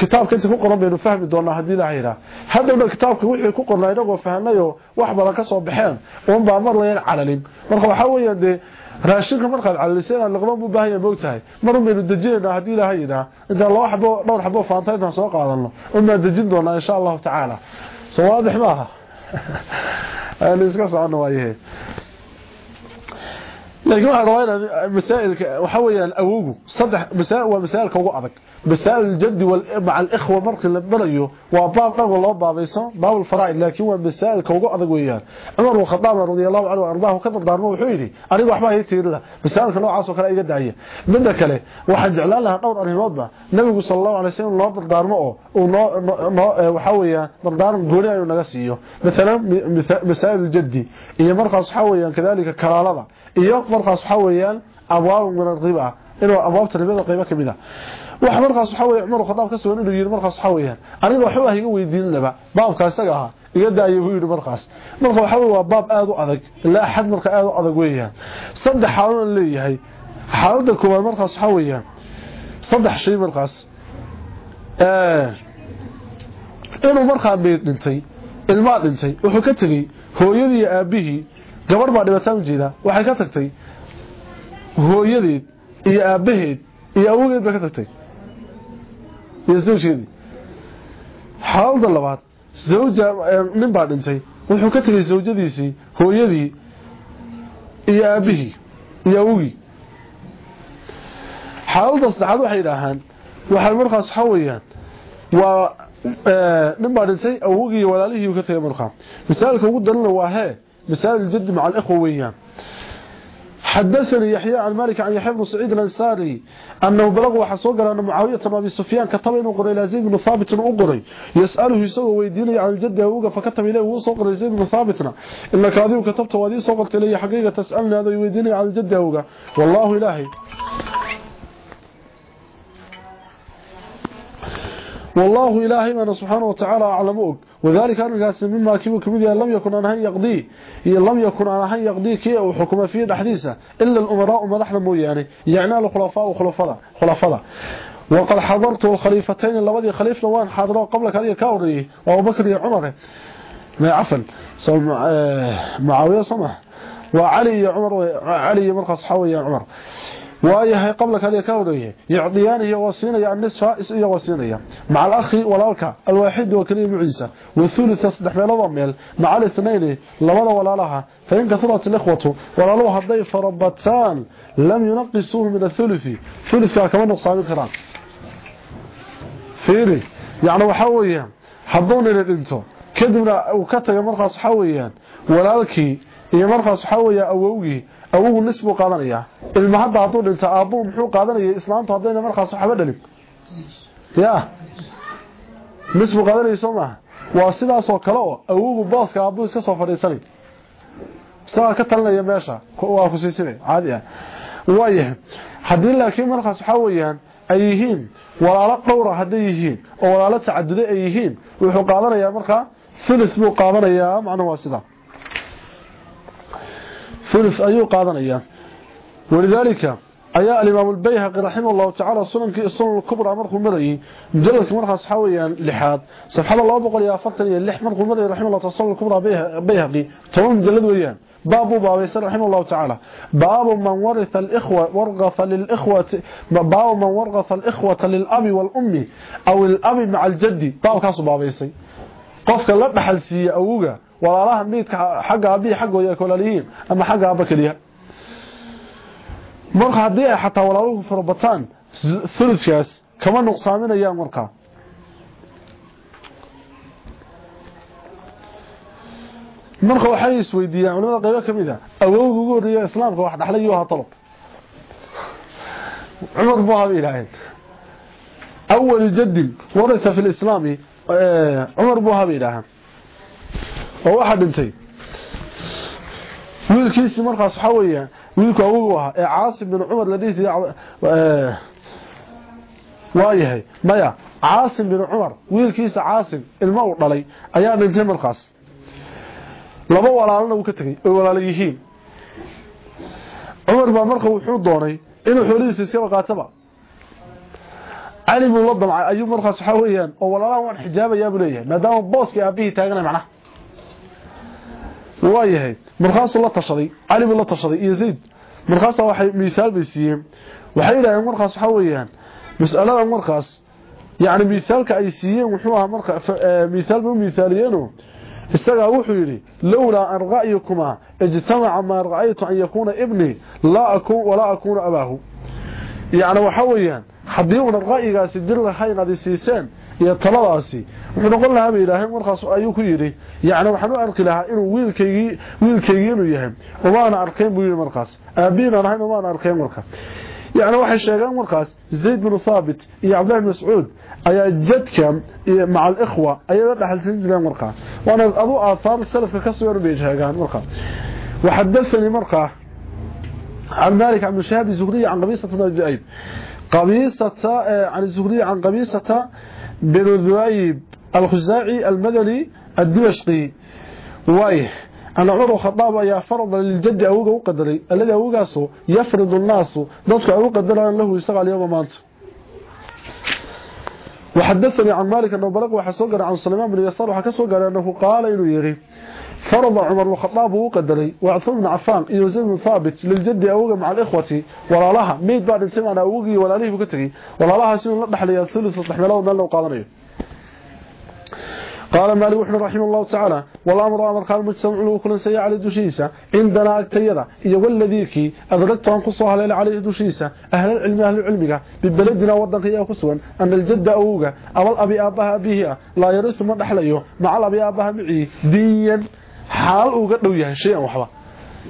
kitaabka inta ku qoran baynu fahmi doonaa haddii ilaahay ilaaha hadawna kitaabka wixii ku qornaa inagoo fahanayo wax badan ka soo baxeen oon baa mar layeen calalin. Marka waxa weeyaan raashinka markaad calaliseen laqban buu baahan yahay moogtahay mar baynu dejinaynaa haddii ilaahay ilaaha inta laba xabo dhowr xabo faanta intaan soo qaadano uma dejin doonaa insha Allah ta'ala soo waadix maaha? Iska socono waayahay waa masaa'ilka ugu adag masaa'il jaddi wal ma'a al-ikhwa marka la barayo waa baab dhan loo baabayso baab al-fara'id laakiin waa masaa'ilka ugu adag weeyaan Umar ibn Khattab radiyallahu anhu ardaahu ka dardaarmo wuxuu yiri aniga waxba hay tiirida masaa'ilka noocaas oo kale iga daaya midda kale waxaan jeclaan lahaa dhowr arrimoodba nabigu sallallahu alayhi wasallam loo dardaarmo oo noo waxa weeyaan dardaaran gooni ayuu naga siiyo mesela masaa'il jaddi iyo markaas waxa weeyaan kadalika kalaalada iyo markaas waxa weeyaan abwaab min inuu abwaabta ribada qayb ka mid ah. Wax markaas waxa weeyaan Umar Khadaab ka soo inuu markaas waxa weeyaan aniga waxa wax iga weydiin laba isaga ah iga daayay buu markaas. Marka waxa waa baab aad u adag la xad marka aad u adag weeyaan. Saddex xaalad leeyahay. Xaaladda koowaad markaas waxa weeyaan saddex shay markaas ee inuu markaa dhintay ilma dhintay wuxuu ka tagay hooyadii aabihii gabar baa dhibataan u jeeda. Waxay ka tagtay hooyadeed iyo aabaheed iyo awogeed bay ka tagtay. Iyo zawjeedii xaalada labaad zawja nin baa dhintay. Wuxuu ka tagay zawjadiisii hooyadii iyo aabihii iyo awogii. Xaalada saddexaad waxay yidhaahaan waxay markaas waxa weeyaan. Waa nin baa dhintay awogii iyo walaalihii ka tagay markaa. Misaalka ugu darana waa hee مثال الجد مع الإخوة. وياه حدثني يحيى عن مالك عن يحيى بن سعيد الأنساري أنه بلغ وحسوق أن معاوية بن أبي سفيان كتب إنه قرأ إلى زيد بن ثابت أقري. يسأله يسوى ويديني عن الجد أوقع فكتب إليه وصوق زيد بن ثابتنا إنك هذه كتبت وهذه صوقت إلي حقيقة تسألني هذا يويديني عن الجد أوقع والله إلهي. والله إلهي من سبحانه وتعالى أعلمك وذلك أن القاسم مما كيبو كمدي لم يكن أنها يقضي. لم يكن أنها يقضي كي أو حكم فيه الحديثة إلا الأمراء مدحنا موياني يعني. الخلفاء وخلفاء خلفاء. وقد حضرت الخليفتين اللبدي خليفة وان حاضروا قبل كذلك كاوري وأبو بكر عمر. ما عفوا. معاوية صمح. وعلي عمر علي مرخص حوي يا عمر. وايه قبل كذا كوريه يعطيان هي وصينا يعني نصفه اسيه وصينيه مع الأخ ولالك الواحد وكريم عيسى والثلث صدح بينهم ميل مع الاثنين لولا ولا لها. فإن كثرت الإخوة ولا لو هدي فربتان لم ينقصوه من الثلث. ثلث يعني كمان نقصان كران فيري. يعني وحويا. حضون إلى انتو كدبنا يا مرخص حويا. ولالكي يا مرخص حويا اوغي awogu nis buu qaadanayaa ilma hadda hadduu dhinto aabbuhu muxuu qaadanaya islaantu haddayna markaas waxba dhalin. Ya. Nis buu qaadanaya soo maaha. Waa sidaasoo kale oo awogu booska aabbuhu iska soo fadhiisanay. Isagaa ka talinaya meesha. Waa ku caadi ah. Waayahay. Haddii laakiin markaas waxaa weeyaan ay yihiin walaalo dhowra hadday yihiin oo walaalo tacaduday ay yihiin wuxuu qaadanayaa markaa thuluth buu qaadanayaa. Macnuhu waa sidaa ثلث أيو قادنيا ولذلك أيا الإمام البيهقي رحمه الله تعالى سنن كي السنن الكبرى مرخو مرأي مجلد مرخص حويا لحاد. سبحان الله بقول يا فقني اللح مرخو مرأي رحمه الله السنن الكبرى بيهقي. طبعا مجلد ويان. باب باب رحمه الله تعالى. باب من ورث الإخوة ورغث للإخوة باب من ورغث الإخوة للأب والأم أو الأب مع الجد. باب كاسو باب يسي قفك دخل سي أوغا. Walaalaha miidka xagga abihi xaggooda kala leeyihiin ama xagga aba kaliya marka hadii ay xataa walaaluhu farabataan thuluthkaas kama nuqsaaminayaan marka marka waxay isweydiiyaan culimada qaybo kamid ah awowga ugu horeeya islaamka wax dhaxlay iyo talab عمر بن ابي الهين اول جد ورث في الاسلام cumar buu ahaa bay yidhaahaan oo waxaa dhintay. Wiilkiisii markaas waxaa weeyaan wiilku awogu ahaa ee caasim bin cumar la dhihi jiray maya caasim bin cumar wiilkiisa caasim ilmo uu dhalay ayaa dhintay markaas. Laba walaalana uu ka tegey oy walaalo yihiin. Cumar baa marka wuxuu doonay inuu xoolihiisa iskaba qaataba cali buu la damcay ayuu markaas waxaa weeyaan oo walaalahan waan xijaabayaa buu leeyahay maadaama booskii aabihii taaganay macnaha waayahay. Markaasuu la tashaday cali la tashaday iyo zayd. Markaasa waxay miisaal bay siiyeen. Waxay yidhaaheen markaas waxaa weeyaan mas'aladan markaas yacni miisaalka ay siiyeen wuxuu ahaa marka miisaal bay u miisaaliyeeno isagaa wuxuu yidhi lowlaa an ra'yikumaa ijtamaca maa ra'aytu an yakuuna ibnii walaa akuuna abaahu. Yacni waxaa weeyaan haddii una ra'yigaasi jir lahayn ad isiiseen iyo taladaasi wuxuu noqon lahaa bay yidhaaheen markaas ayuu ku yidhi yacni waxaan u arki lahaa inuu wiilkaygii wiilkaygii inuu yahay umaana arkayn buu yidhi markaas aabiinaan ahayn umaana arkayn marka yacni waxay sheegeen markaas zayd binu thaabit iyo cabdillahi bn mascuud ayaa jadka maca alikhwa ayay la dhaxalsiin jireen markaa waana adu aahaar salafka ka sugan bay sheegaan markaa waxadathanii markaa عن مالك عن شهاب الزهري عن قبيصة بن ذؤيب قبيصة عن الزهري عن قبيصة بن ذؤيب الخزاعي المدني الدمشقي. وايه أن عمر الخطاب يا فرض للجد أوغا وقدري. الذي أوغاسو يفرض الناس. ضدك أوغا قدر له يستغل يوم مانت وحدثني عن مالك أنه بلغ وحسوقر عن سليمان بن يسار وحكسوقر أنه قال إنه يري. فرض عمر الخطاب وقدري وعثمان بن عفان iyo Zayd bin Thabit liljadi awga maca ikhwati walaalaha meed baa dhintay aan awgii walaalihii ka tagay walaalaha si la dhaxlayaa thuluth saddex meelood meel loo qaadanayo قال مالك وحنا رحمه الله تعالى والأمر أمر قال مجتمع له كل سيء على دوشيسة. عندنا أكتيدا إيا والذيك أدركت أن قصوها ليلة عليه دوشيسة. أهل العلم أهل العلم ببلدنا وضنك إياه قصوا أن الجد أوغا أول أبي أباها بها لا يرث من أحليه. مع الأبي أباها xaal uga dhow yahay shay-an waxba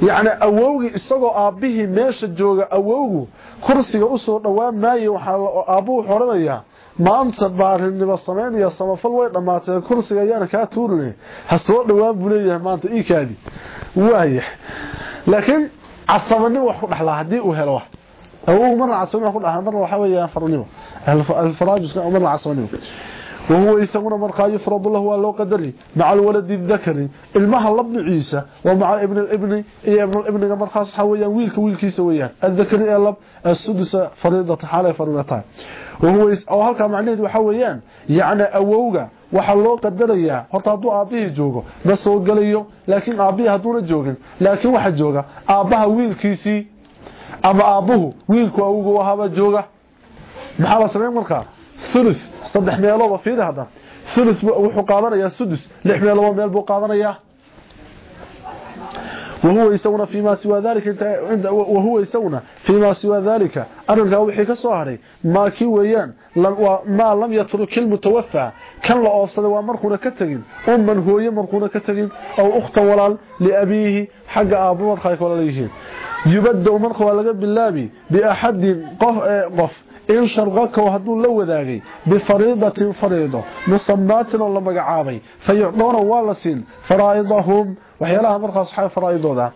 yacni awowgii isagoo aabbihii meesha jooga awowgu kursiga u soo dhowaan maaye waxaa aabbu wuxuu odhanayaa maanta baarinimo samaynaya samafal way dhammaatee kursiga ayaan kaa tuurinay ha soo dhowaan buu leeyahay maanta iikaadi waaya laakiin casabanimo wax ku dhexlaa haddii uu helo awowgu marna casabanimo wax ku dhexlaa marna waxaa weeyaan farnimo alfaraajus marna casabanimo وهو يسمونه مرقا يفرض له ولو قدري مع الولد الذكري المها لبن عيسى ومع ابن الابن اي ابن الابن مرقا حويا ويلك ويلكيس ويان الذكري لب السدس فريضه حاله فريضه وهو يس او halka macnaheedu waxa weeyaan yaana awowga waxa loo qadarayaa horta haduu aabihi joogo ma soo galayo laakiin aabihi haduuna joogin laakiin waxa jooga aabaha wiilkiisi ama aabuhu wiilku awowga wahaba jooga maxaa la sameeyay markaa ثلث. صدح ميه لو في هذا. ثلث و هو قادريا سدس. لخ ميه لو ميل بو قادريا. وهو يسونا فيما سوى ذلك. وهو يسونا فيما سوى ذلك. ارى لو خي كسوهري. ما كي ويان ما لم يترك كل متوفى كان لا اوسد وا مرخونه كتغين. أو من هويه مرخونه كتغين. أو أخت ولال لأبيه. حق ابوه خايك ولا يشيل يبدو من خوالغه بالله بي باحد آه، قف. in sharqakow hadduu la wadaagay bifariidatin fariido musamaatin oo la magacaabay fa yucdoona waa la siin faraa'idahum waxyaalaha markaas waxaa faraa'idooda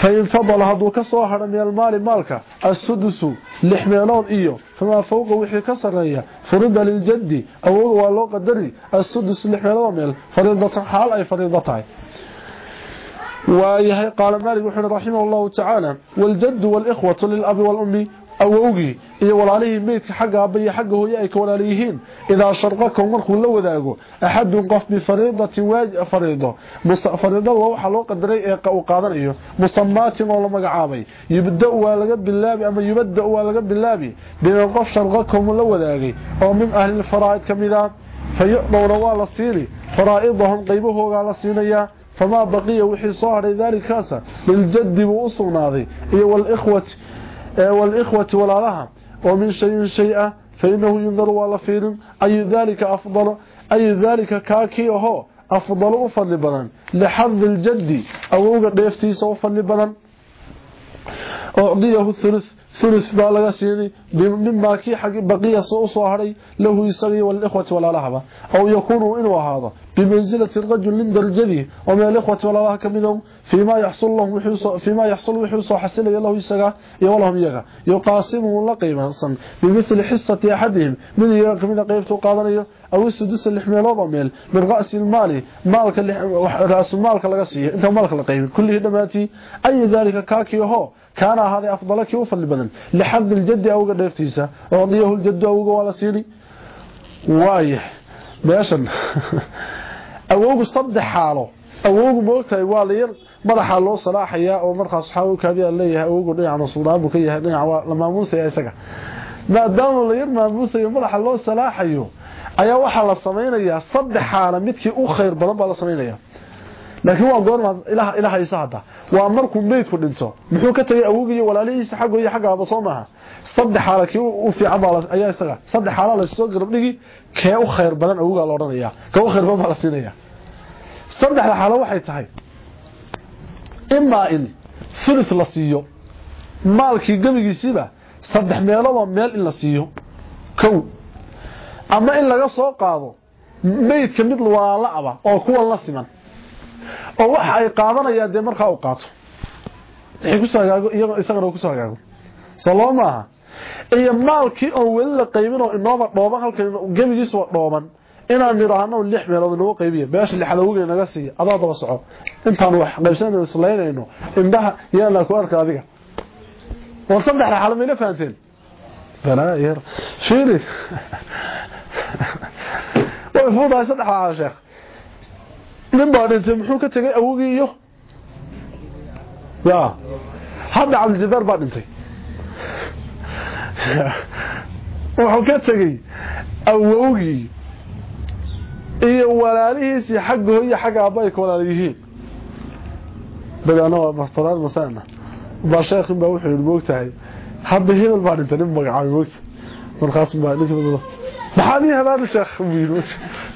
fain fadala hadduu ka soo hadha min almaali maalka assudusu lix meelood iyo famaa fowqa wixii ka sarreeya furida liljaddi awooga waa loo qadari assudusu lix meelood meel fariidatan xaal ay fariido tahay. Waayahay qaala maalik iyo xagga hooye ay ka walaalayihiin idaa sharqaka markuu la wadaago axadun qof bifariidatin waajib fariido fariidada waa waxa loo qadaray ee uu qaadanayo musamaatin oo la magacaabay yubda waa laga bilaabi ama yubda waa laga bilaabi biman qof sharqaka la wadaagay oo min ahli faraa'id kamida fayuqdawna waa la siini faraa'idahum qaybahooga la siinayaa فما بقي وحي صار ذلك كاسا للجد وأصناضي والإخوة والإخوة والعلها ومن شيء شيئا فإنه ينظر والفير أي ذلك أفضل؟ أي ذلك كاكي هو أفضل أفضل بلن لحظ الجد أو أوقع ديفتيس أفضل بلن أعطيه الثلث. ثلث با mimma ki xaq baqiya soo soo haray lahu isagii wal ikhwati wala lahaba aw yakunu inuu ahaado bimanzilati rajul min darajadi aw meel ikhwati wala laha kamidum فيما يحصل له وحوص فيما يحصل وحوص حصل له يسغا يولهم يغا يقاسمه لقيما صن بمثل حصه احدهم من يقمن قيبته قادنيو أو السدس الحميلود ميل من راس المال مالك راس المالك laga siiyo inta maalka la qaybin kulli dhamaati ay dalika kaakiyo fadli badan lihad aljaddi awga dheeftiisa oo diyahu aljaddu awga wala siini waay meeshan awoogu saddex xaalo awoogu moogtahay waa la yar madaxa loo salaaxaya oo markaas waxa uu kaabiya leeyahay awoogu dhinaca suudaan ka yahay dhinaca waa la maamuusaya isaga maadaama la yar maamuusayo madaxa loo salaaxayo ayaa waxaa la samaynayaa saddex xaala midkii u khayr badan baa la samaynayaa laakiin waa goorma ilaha ilaha isa hada waa markuu meydku dhinto. Muxuu ka tagay awoogiyo walaalihiisa xaggo iyo xaggaaba soo maaha. Saddex xaala kii u ayaa isaga. Saddex xaala la soo garab dhigi kee u khayr badan awooga la odhanaya? Ka u khayr badan la siinaya? Saddexda xaalo waxay tahay. Imaa in sulus la siiyo. Maalkii gebigiisiiba saddex meeloodoo meel in la siiyo. Kow. Ama in laga soo qaado meydka mid walaala aba oo kuwan la siman oo waxa ay qaadanayaan dee markaa u qaato. Isagana ku soo hagaago soo loo maaha. Iyo maalkii oon weli la qaybin oo inooba dhooban halkan gebigiis waa dhooban inaan nidhaahno lix meelood inoo qaybiya beesha lixad awogay naga siiya adaa daba intaan wax qaybsanayno islaynayno indhaha yaalla ku arka adiga. War saddexda xalo mayla fahanteen? Fiiri. Way fuudahay saddexda xalo sheekh nin baa dhintay muxuu ka tegay awogii iyo? Ya. Hadda cabdijabaar baa dhintay. Wuxuu ka tegey awowgii iyo walaalihiisii xagga hooyo xagga aabba ay ka walaal yihiin. Maftaraan masaana baa sheekhin baa wuxuu yidhi moogtahay. Hadda hebel baa dhintay nin magacaabay moogta markaas baa ninka saxaabiyi habaar u sheekh wiil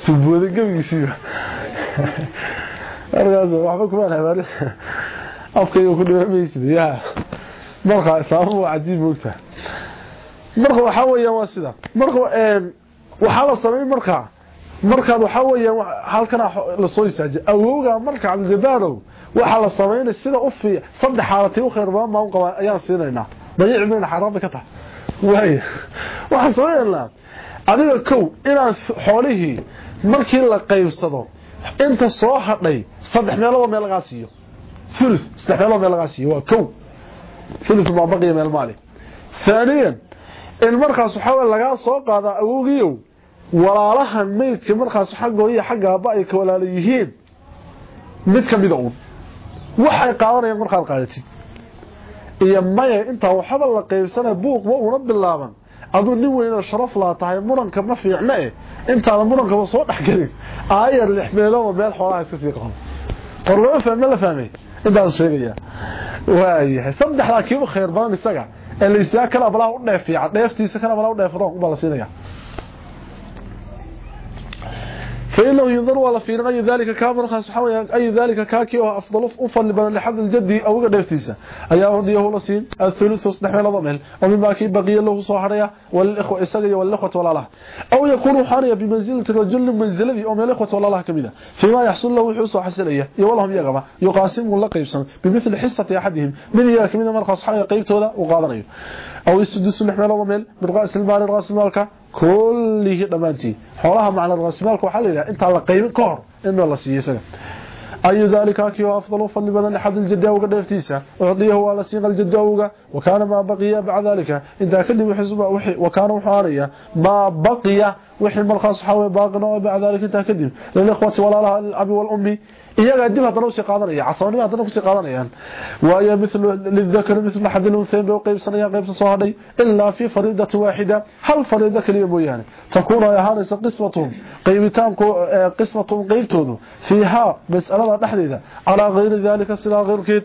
tubooda gabigiisiiba markaas waxba kuma habaar afkayga ku dhibaamaysid yaa. Marka saamu waa cajiib moogta marka waxa weeyaan waa sida. Marka een waxa la sameeyay marka. Markaad waxa weeyaan halkan la soo istaaji awowga marka abdibaarow waxa la sameeyay sida u fiic saddex xaalati u khayr baan ma qabaa ayaan siinayna dayic min xaraabta ka tahay. Way waxa sameeyay adiga kow inaan xoolihii markii la qaybsado inta soo hadhay saddex meeloo meel lagaa siiyo. Ulu saddex meeloo meel lagaa siiyo waa kow. Ulu baa baqiya meel maali. Haaniyan in markaas waxaa wey lagaa soo qaadaa awowgiiow walaalahan meydka markaas xaggooyiya xaggaaba ay ka walaalo yihiin mid ka mida uun. Waxay qaadanayaan markaad qaadatid iyo maya intaa waxaba la qaybsana buuqba una bilaaban aduu nin weynoo sharaf laa tahay muranka ma fiicna eh. Intaada murankaba soo dhexgelin aayar lix meelooda meel xoolaha iska sii qabo. War lama fahme la fahmay? Intaas sheegaya. Waayahay saddexdaa kii u khayr badan isaga. Ee la isyaa kala balaa u dheefiya dheeftiisa kala balaa u dheefado u bala siinaya فإنه ينظر ولا في أي ذلك كامر خاص حوي أي ذلك كاكي أفضل أفضل بدن لحد الجدي أو قدرتيسا أي أرضيه لسين الثلث يصبح ولا ضمن ومما كي بقي له صحريا والإخوة إسقي والإخوة ولا أو يكون حريا بمنزلة رجل منزلة أو من الإخوة ولا له كمذا فيما يحصل له حصة حسنية يولهم يغبا يقاسم ولا قيبسا بمثل حصة أحدهم. من ياك من مرخص حريا قيبته وقاضنيه أو يسدس لحمل ضمن من رأس المال رأس المالك. كله دمانتي. خولها معنى الرسمالك وحليلها انت على قيم كور. انه الله سيسك أي ذلك اكيو أفضل فن بدن أحد الجداوغا دفتيسا أعطيه هو لسيق الجداوغا وكان ما بقي بعد ذلك. انت كل محسوب وحي وكان محاريا ما بقي وحي ملخص حوي باقنا بعد ذلك انت كدي لأن اخوتي ولا لها الابي والامي iyaga dib hadana si qaadanaya casawni hadana ku si qaadanayaan waaya mithlu lidhakar mithlu hadal unsayn boo qaybsanaya qaybta soo hadhay illa fi fariidati waahida hal fariida kaliya mooyaane takuna ahaanaysa qismatuhum qaybitaanku qismatuhum qaybtoodu fiiha mas'alada dhexdeeda ala ghayri dhalika sila ghayrkeed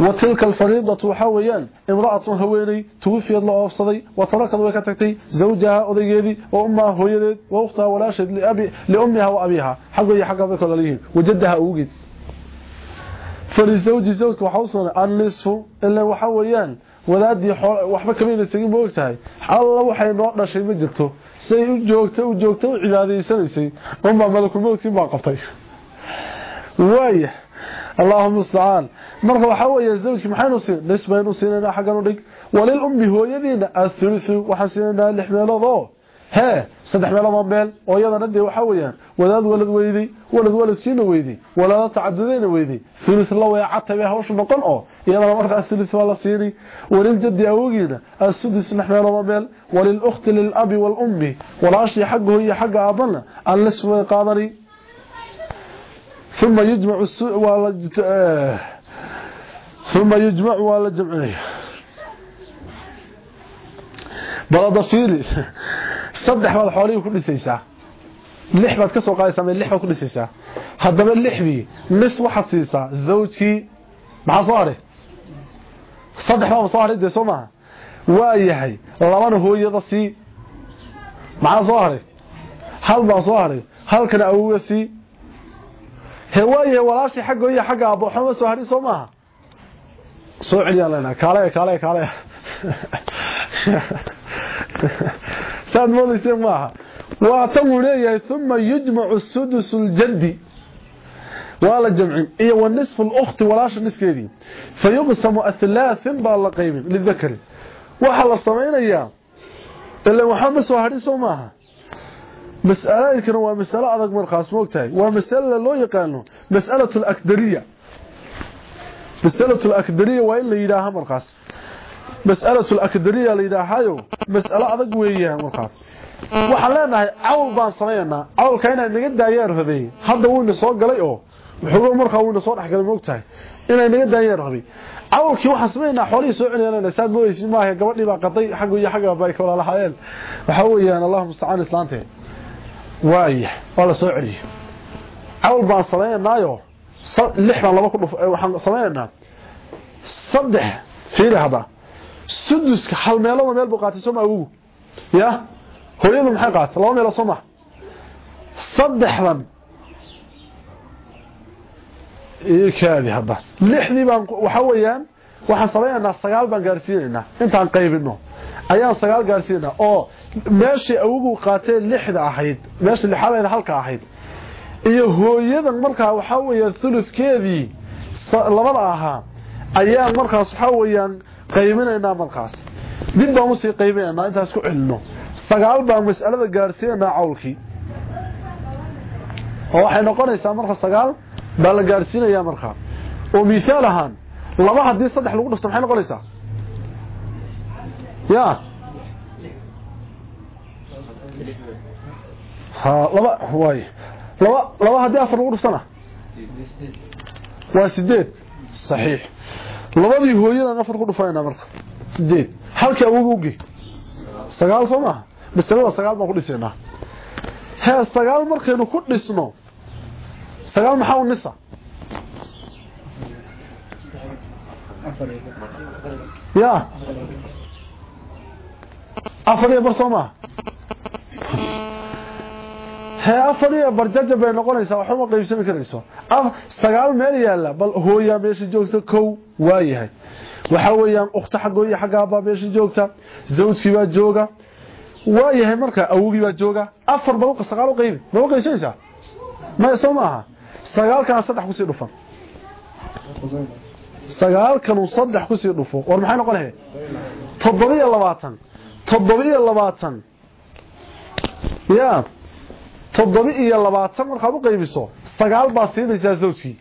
وتلك الفريضة وحويان امرأة هويني توفيت الله أفصدي وتركت وكتكتي زوجها أضيقيدي وأمها هويدي وأختها ولاشد لأبي لأمها وأبيها حقا يحقا بك لليهم وجدها أوجد فلزوج زوجك وحوصنا النصف إلا وحويان wadaadii waxba kamayna tagin ma ogtahay alla waxay noo dhashay ma jirto say u joogto u joogto u cibaadaysanaysay unbaa malakulmowdkiin baa qabtay waaya zawjki maxaynu siin nis baynu siinaynaa xaggan u dhig walil ummi hooyadiina athuluthu waxaan siinaynaa lix meelood oo hee saddex meelood meel oo iyadana dee waxaa weeyaan wadaad walad weyday walad waladkiina weyday walaalo tacadudayna weyday thuluth la weecatay bay hawsha noqon oo iyadana markaa thuluth waa la siini waliljaddi awogiina assudus lix meelood meel walilukhti lilabi walummi walaashii xagga hooye xagga aabana alnisf way qaadani آه. ثم يجمع ولا ثم يجمع ولا جمع برضه فيلي صدح ولا حوري كدسيسا لحبات كسو قايسا من لحبه كدسيسا هذا اللحبي نص واحد سيسا زوجتي مع صاري. صدح ولا صاري دي سمع وايحي لوان هو يدسي مع صاري. هل مع صاري؟ هل كان أوسي؟ He waa yahay walaashii xagga aabbo waxba soo hadhin soo maaha soo celiyaan leenaha kaale kaale kaale saad moodayse maaha waa tan uu leeyahay uma yujmacu sudus ljaddi waa la jamcin iyo wanisfu lukhti walaasha niskeedii fayuqsamu ahlaahin baa la qaybin lidakari waxaa la samaynayaa ila waxaa ma soo hadhin soo maaha mas'alooyinkana waa masalo adag markaas moogtahay waa masala loo yaqaano mas'alatu lakdariya mas'alatu lakdariya waa in la yidhaaha markaas مسألة الأكدرية ليداهايو مسألة أدق وياها مرخاص waxaan leenahay cawl baan sameeynaa cawlka inay naga daayeen rabay hadda wuu ina soo galay oo wuxuu markaa wuu ina soo dhaxgalay moogtahay inay naga daayeen rabay cawlkii waxaan sameeynaa xoolihii soo celinayna saad mooyaysi maaha gabadhii baa qaday xagga iyo xagga bay kala lahaayeen waxa weeyaan allahumma musta'an islaante waaya waa la soo celiyay cawl baan sameeynaayo lixdan laba ku dhuf waxaan sameeynaa saddex fiiri hada suduska hal meel buu qaatay soo ma awogu? Ya? Hooyadu maxay qaatay? Laba meelo soo ma? Saddexdan. Kaadi hadda. Lixdii baan waxa weeyaan waxaan samaynaynaa sagaal baan gaarsiinaynaa intaan qaybino ayaan sagaal gaarsiinaynaa oo meeshii awogu qaatee lixda ahayd meeshii lixadeeda halka ahayd. Iyo hooyadan markaa waxaa weeyaan thulufkeedii labada ahaa ayaan markaas waxaa weeyaan qaybinaynaa markaas. Dib baan u sii qaybinaynaa intaas ku celino. Sagaal baan mas'alada gaarsiinaynaa cawlkii. Oo waxay noqonaysaa marka sagaal baa la gaarsiinayaa markaa. Oo misaal ahaan laba haddii saddex lagu dhufto maxay noqonaysaa waay laba laba haddii afar lagu dhuftana waa sideed saxiix labadii hooyadan afar ku dhufanayna marka sideed halkii awoga uge sagaal soo maaha masalada sagaal baan ku dhisaynaa hee sagaal markaynu ku dhisno sagaal maxaa u nisa ya afar iyo bar soo maaha hee afar iyo bar jajab bay noqonaysaa waxba ma qaybsami karayso. Sagaal meel yaalla bal hooyaa meesha joogta kow waa yahay. Waxaa weeyaan ukhta xaggooya xaggaabaa meesha joogta zawjkii baa jooga waa yahay marka awogii baa jooga. Afar ba sagaal u qaybi ma qaybsanaysaa? Maya soo maaha sagaalkana saddex ku sii dhufan sagaalkanu saddex ku sii dhufo war maxay noqon lahayd? Toddobiyo labaatan toddobiyo labaatan. Ya toddoba iyo labaatan markaad u qaybiso sagaal baad siinaysaa zawjkii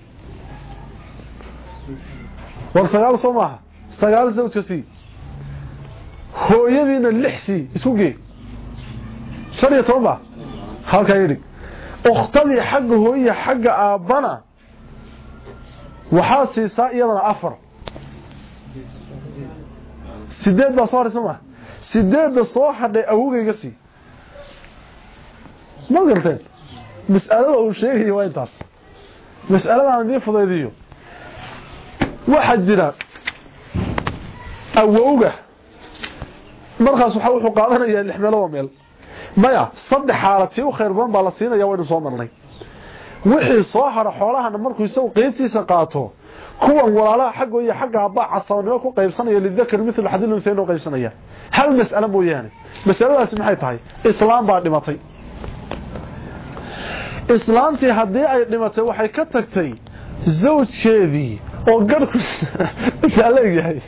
war sagaal soo maaha? Sagaal zawjka sii hooyadiina lix sii isku gee. Shan iyo toban ba halkaa idhig ukhtadii xagga hooyiya xagga aabbana waxaa siisaa iyadana afar. Sideed baa soo hadhay soo sideedda soo hadhay awogayga sii. Ma garteen mas'alada uu sheegayo waa intaas. Mas'aladan idin fudaydiyo. Waxaa jira awowga. Markaas waxa wuxuu qaadanayaa lix meeloba meel. Maya saddex xaalad tii u khayr badan baa la siinaya waynu soo marnay. Wixii soo hara xoolahana markuu isagu qeybtiisa qaato kuwan walaalaha xaggo iyo xagga aabba casabanimo ku qaybsanaya lidakar mithlu xadil unsayn oo qaybsanaya. Hal mas'alo mooyaane. Masaladaasi maxay tahay? Islaam baa dhimatay. Islaamtii haddii ay dhimatay waxay ka tagtay zawjkeedii oo garhku intaa leegyahay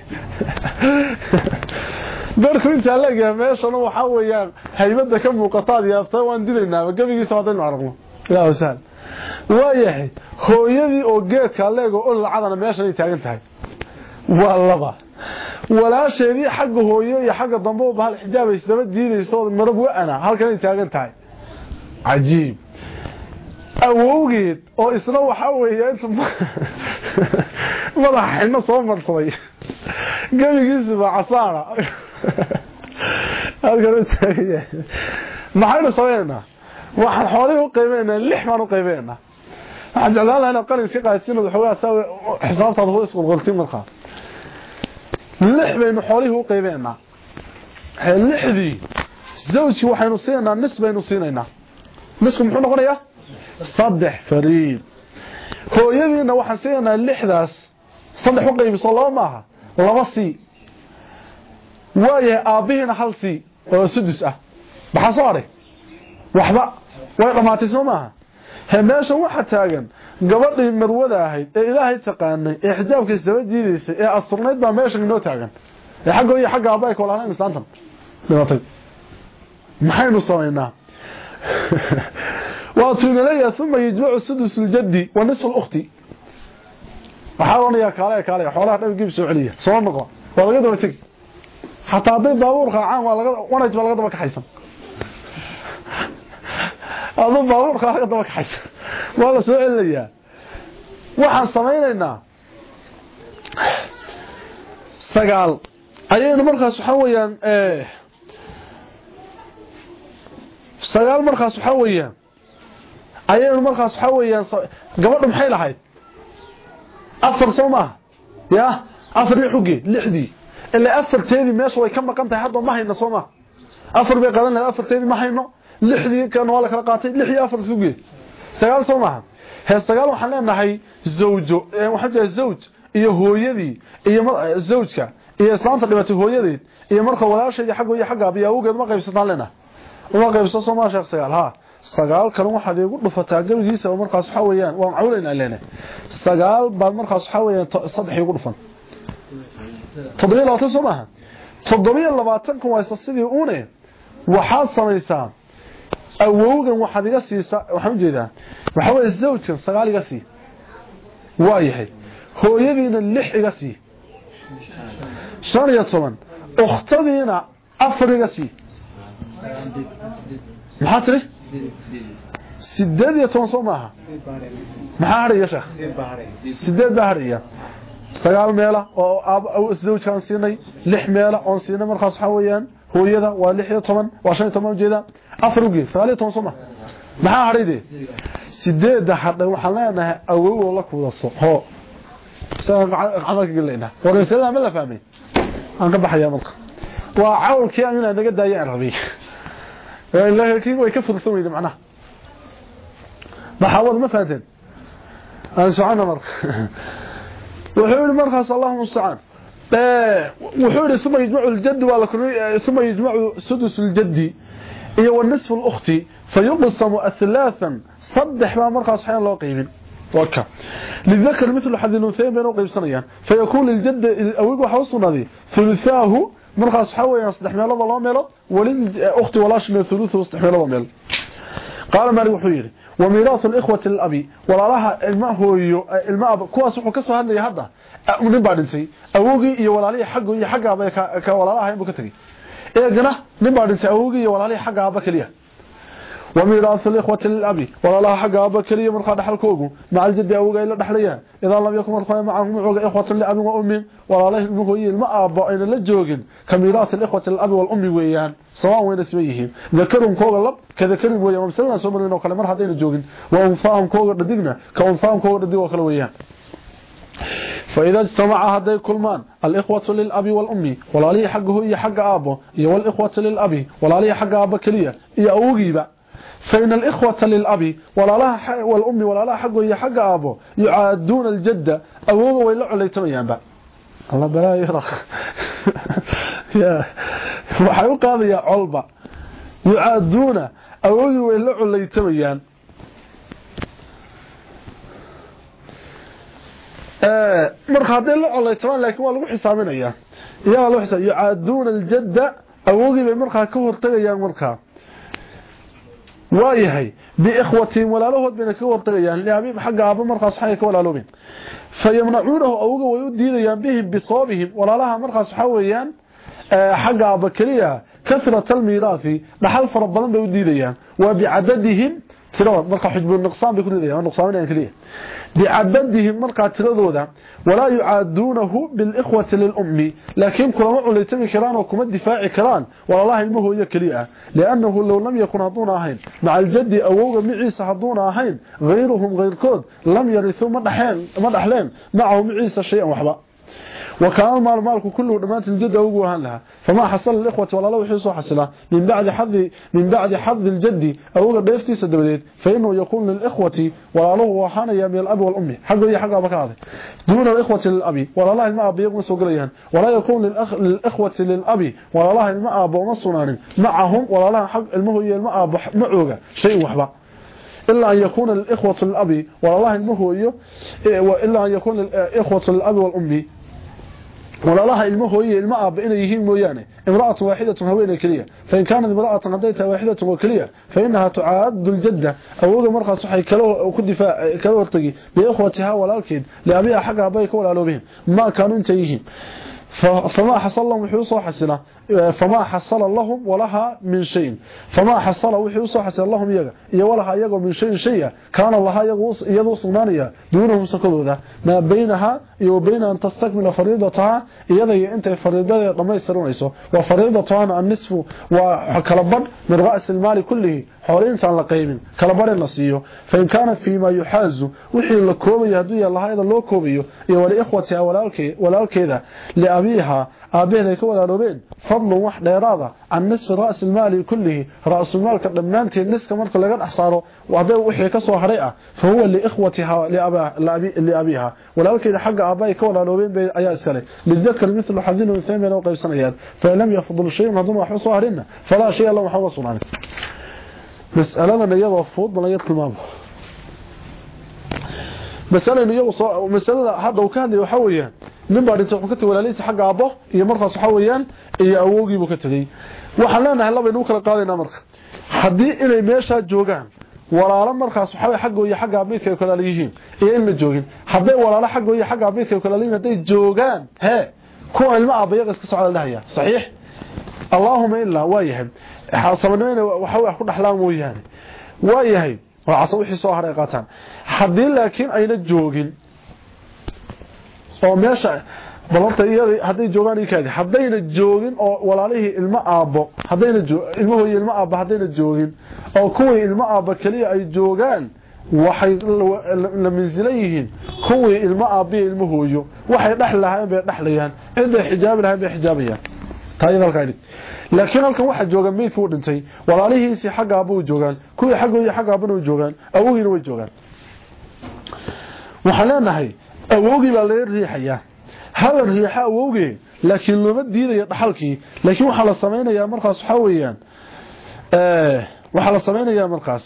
garhku intaa leegyahay meeshana waxaa weeyaan haybada ka muuqataad yaabta waan dilaynaaba gebigiisa haddaynu aragno wasaal waayahay hooyadii oo geedka leego oo lacadana meeshan ay taagan tahay. Waa laba. Walaasheedii xagga hooyo iyo xagga dambe bahal xijaab ay isdaba diidayso marab wa-ana halkan ay taagan tahay. Cajiib. Awowgeed oo isna waxaa weeye inta madaxa xidhno soo marsaday. Gebigiisuba casaara halkan u taagan yahay. Maxaynu sameynaa waxaan xoolihii u qaybeynaa lix baan u qaybeynaa waxaan jeclaan lahaa inaad qalin iska qaadsin waxoogaa saa xisaabtaada ku isqulqultin markaa lix baynu xoolihii u qaybeynaa lixdii zawjkii waxaynu siinaynaa nis baynu siinaynaa nisku muxuu noqonayaa saddex fariid hooyadiina waxaan siinaynaa lixdaas saddex u qaybiso laba maaha laba sii waayahay aabbihiina hal sii oo sudus ah maxaa soo hadhay waxba way dhamaatay soo maaha he meeshan waxa taagan gabadhii marwada ahayd ee ilaahay taqaanay ee xijaabka isdaba jiidaysay ee asturnayd baa meeshan inoo taagan. Ee xaggo iyo xagga aabba ay kawalaalayn islaantan. Dhimatay maxaynu samaynaa? Waatuu inaleeyaha uma yujmacu sudus ljaddi wa nisfu lukhti. Waxaa odhanayaa kaale xoolaha dhabigib soo celiya. Soo noqo. Waa laga daba tegi. Xataa hadday baabuur raacaan waa laga wanaj baa laga daba kaxaysan adu baabuurka laga daba kaxaysa waa la soo celinayaa waxaan samaynaynaa sagaal ayaynu markaas waxaa weeyaan sagaal markaas waxaa weeyaan ayaynu markaas waxaa weeyaan gabadha maxay lahayd afar soo maaha ya afar iyo xuge lixdii ilaa afarteedii meesha way ka maqan tahay hadda ma hayno soo maaha afar bay qadan lahayd afarteedii ma hayno lixdii kan waa la kala qaatay lix iyo afar suge sagaal soo maaha. Waxaan leenahay zawjo waxaan jeedaa zawj iyo hooyadii iyo zawjka iyo islaamta dhibatay hooyadeed iyo marka walaasheedii xaggo iyo xagga abiya awgeed ma qaybsataan leenahay. Uma qaybsato soo maa sheekh sagaal. Ha sagaal kan waxaad igu dhufataa gabigiisa oo markaas weeyaan waan cawlaynaa leenahay. Sagaal baad markaas waxa weeyaan saddex igu dhufan. Toddobiyo labaatan soo maaha. Toddobiyo labaatankan waa sidii uune waxaad samaysaa awowgan waxaad iga siisaa waxaan u jeedaa waxa weeye zawjkan sagaal iga sii. Waa yahay. Hooyadiina lix iga sii. Shan iyo toban. Ukhtadiina afar iga sii. Maxaa tiri? Sideed iyo toban soo maaha. Maxaa hadhaya sheekh? Sideed baa hadhaya sagaal meela oo zawjkaan siinay lix meela oon siinay markaas waxaa weeyaan hooyada waa lix iyo toban waa shan iyo toban ujeeda afar ugeed sagaal iyo toban soo maha maxaa hadhay dee? Sideedda hadhay waxaan leenahay awow oo la kuudaso ho camalka gelinaa wareysadada ma la fahmay? Aan ka baxaya marka. Waa cawlkii aan naga daaya aan rabay. Laakiin way ka fursan weyday macnaha. Maxaawad ma fahanteen aan socona marka. Wuxuu yidhi markaas allahuma mustacaan. Wuxuu yidhi uma yujmacu ljaddi waa la kulmay uma yujmacu sudus ljaddi إيه والنصف الأخت فيقسم أثلاثا صدح ما مرقى صحيح الله قيمين وكا لذكر مثل حد النوثين بينه وقيم سنيان فيكون الجد أويق وحوصنا ذي ثلثاه مرقى صحيح يصدح من الله الله ميلط وللأخت ولاش من ثلثه يصدح من الله ميلط قال ماري وحويري وميراث الإخوة للأبي. ولا لها الماء هو الماء كو أصبح كسوة هذا يهدى. أمني بعد نسي. أوقي إيه ولا ليه حقه إيه حقه ولا لها يبكتري من بعد انتي أوغي إيا ولا لي حقه أبا كليه وميراث الإخوة للأبي ولا لها حقه أبا من خاد حلكوغو مع الجد أوغي إلا دحليان إذا لم يكن مرخويا معهم أوغي إخوة لأبي وأم ولا إلما هو إلما أبا إن لجوغن كميراث الإخوة للأبي والأم ويان سواء وين اسميهم ذكرهم كوغا لب كذكرهم ويا ومسلنا سومرين وكلا مر هدين جوغن وانفاهم كوغا ددغنا كانفاهم كوغا ددغ وكلا ويان فإذا اجتمع هذي كلمان الإخوة للأبي والأمي ولا لي حقه إيا حق آبه إيا والإخوة للأبي ولا لي حق آبه كليا إيا أوغيبا فإن الإخوة للأب ولا لها والأم ولا لها حق وهي حق أبو يعادون الجدة أوه ويلعوا ليتميان بقى الله بلا يرخ. يا waxay u qaadaya colba yucaaduna awoogi way la marka haddii la culaytamaan laakiin waa lagu xisaabinaya iyaga loo xisaab yucaaduna aljadda awoogi bay ka hortagayaan markaa waayahay biikhwatihim walaalahood bayna ka hortagayaan liabiib xagga aaba markaas ka walaaloobeen. Fayamnacuunahu awooga way u diidayaan bihim bisoobihim walaalaha markaas waxaa weeyaan xagga aaba keliya kasrat dhaxal fara bay u diidayaan. Waa bicadadihim tiradooda marka xujbu nuqsaan bay ku diidayaan nuqsaaminayaan keliya bicadadihim markaa tiradooda walaa yucaaduunahu bilikhwati lilummi laakiin kulama culaytami karaan oo kuma difaaci karaan walaalaha ilmahooya keliya ah liannahu low lam yakun hadduuna ahayn maca aljaddi awowga miciisa hadduuna ahayn hayruhum hayrkood lam yarisuu ma dhaxleen macahu miciisa shay-an waxba وكأن المال مالك كله دمانت الجد اوغو هان لها. فما حصل الاخوه ولا لو سو حصلا من بعد حظ من بعد حظ الجد اوغا ديفتيس دبديد فإنه يكون للإخوة ولا له وحان يا من الأب والأم. حق يا حق أبا دون الإخوة للاب ولا الله ما أبي يغم سو ولا يكون للاخ للإخوة للاب ولا الله ما أبو نصنان معهم ولا الله حق المه هي الما أبو معوغا شيء وحبا. إلا أن يكون الإخوة الأبي والله المهو إلا أن يكون الإخوة الأبي والأمي ولا لها المه هي الماء بان يهين مويانه. امرأة واحدة هوين كلية. فإن كانت امرأة قضيت واحدة وكلية فإنها تعاد ذو الجده اوغه مرخص حي كلو كو دفاع كلو ورتي باخوتها ولالكيد لأبيها حقها باي كولا لوبين ما كانوا انت فما حصل لهم حصوا حسنا فما حصل لهم ولها من شيء فما حصل وحي حسن لهم يغا iyado sugnaanaya duunahum sakadooda ma baynaha iyo bayna an tastakmila fariidataha iyada iyo inta fariidada dhamaystiranayso wa fariidataha an-nisfu wa kala bad min ra's al-mal kullihi xoolaynta la qaybin kala bad la siiyo fa in kana fi ma yuhazu wixii la koobayo hadii laha iyada loo koobayo iyo wali ikhwati walaalkee walaalkeeda li abiha أبين يكون ولا ربين فضل واحد إرادة. عن نصف رأس المال كله رأس المال كالنمانتي النسك مالك لغان أحصاره. وأبيه وحي كسوة حريئة فهو لإخوتها لأبيها, لأبيها. ولكن إذا حق أبيه يكون ولا ربين بأي أياس كالي للذكر مثل حذين من ثامين وقيف سنيات لم يفضل شيء من هذوما حصوه حرينة فلا شيء الله محمد صلى عليه مسألة من يضفض من يطلمه مسألة من يوصى مسألة حد وكان يحويه nin baa dhintay wuxuu ka tagay walaalkiisa xagga aabo iyo markaas waxa weeyaan iyo awoogiiba buu ka tagay waxaan leenahay laba inuu kala qaadayna marka. Hadii inay meesha joogaan walaalo markaas waxa way xaggo iyo xagga aabidka ay kala leeyihiin iyo in la joogin. Haday walaalo xaggo iyo xagga aabidka ay kala leeyihiin haday joogaan he kuwa ilma aabayaga iska socda saxiix. Allahumma illa waayahay xasabanayna waxa wax ku dhaxlaan mooyaane waayahay waa caso wixii soo haray qaataan. Hadii laakiin ayna joogin oo meesha balanta iyada haday joogaan ikaadi hadayna joogin oo walaalihii ilmo aabo hadayna ilmahooyi ilmo aabo hadayna joogin oo kuwii ilmo aabo kaliya ay joogaan waxay la minsila yihiin. Kuwii ilmo aabo iyo ilmahooyo waxay dhax lahayn bay dhaxlayaan ciday xijaabi lahayn bay xijaabayaan. Laakiin halkan waxa jooga meydkii u dhintay walaalihiisii xagga aabo u joogaan kuwii xaggooyi xagga way joogaan. Waxaan leenahay awoogii baa laga riixayaa. Hal riixa awowge laakiin looma diidayo dhaxalkii. Laakiin waxa la sameeynaya markaas waxa weeyaan ee waxa la sameeynaya markaas.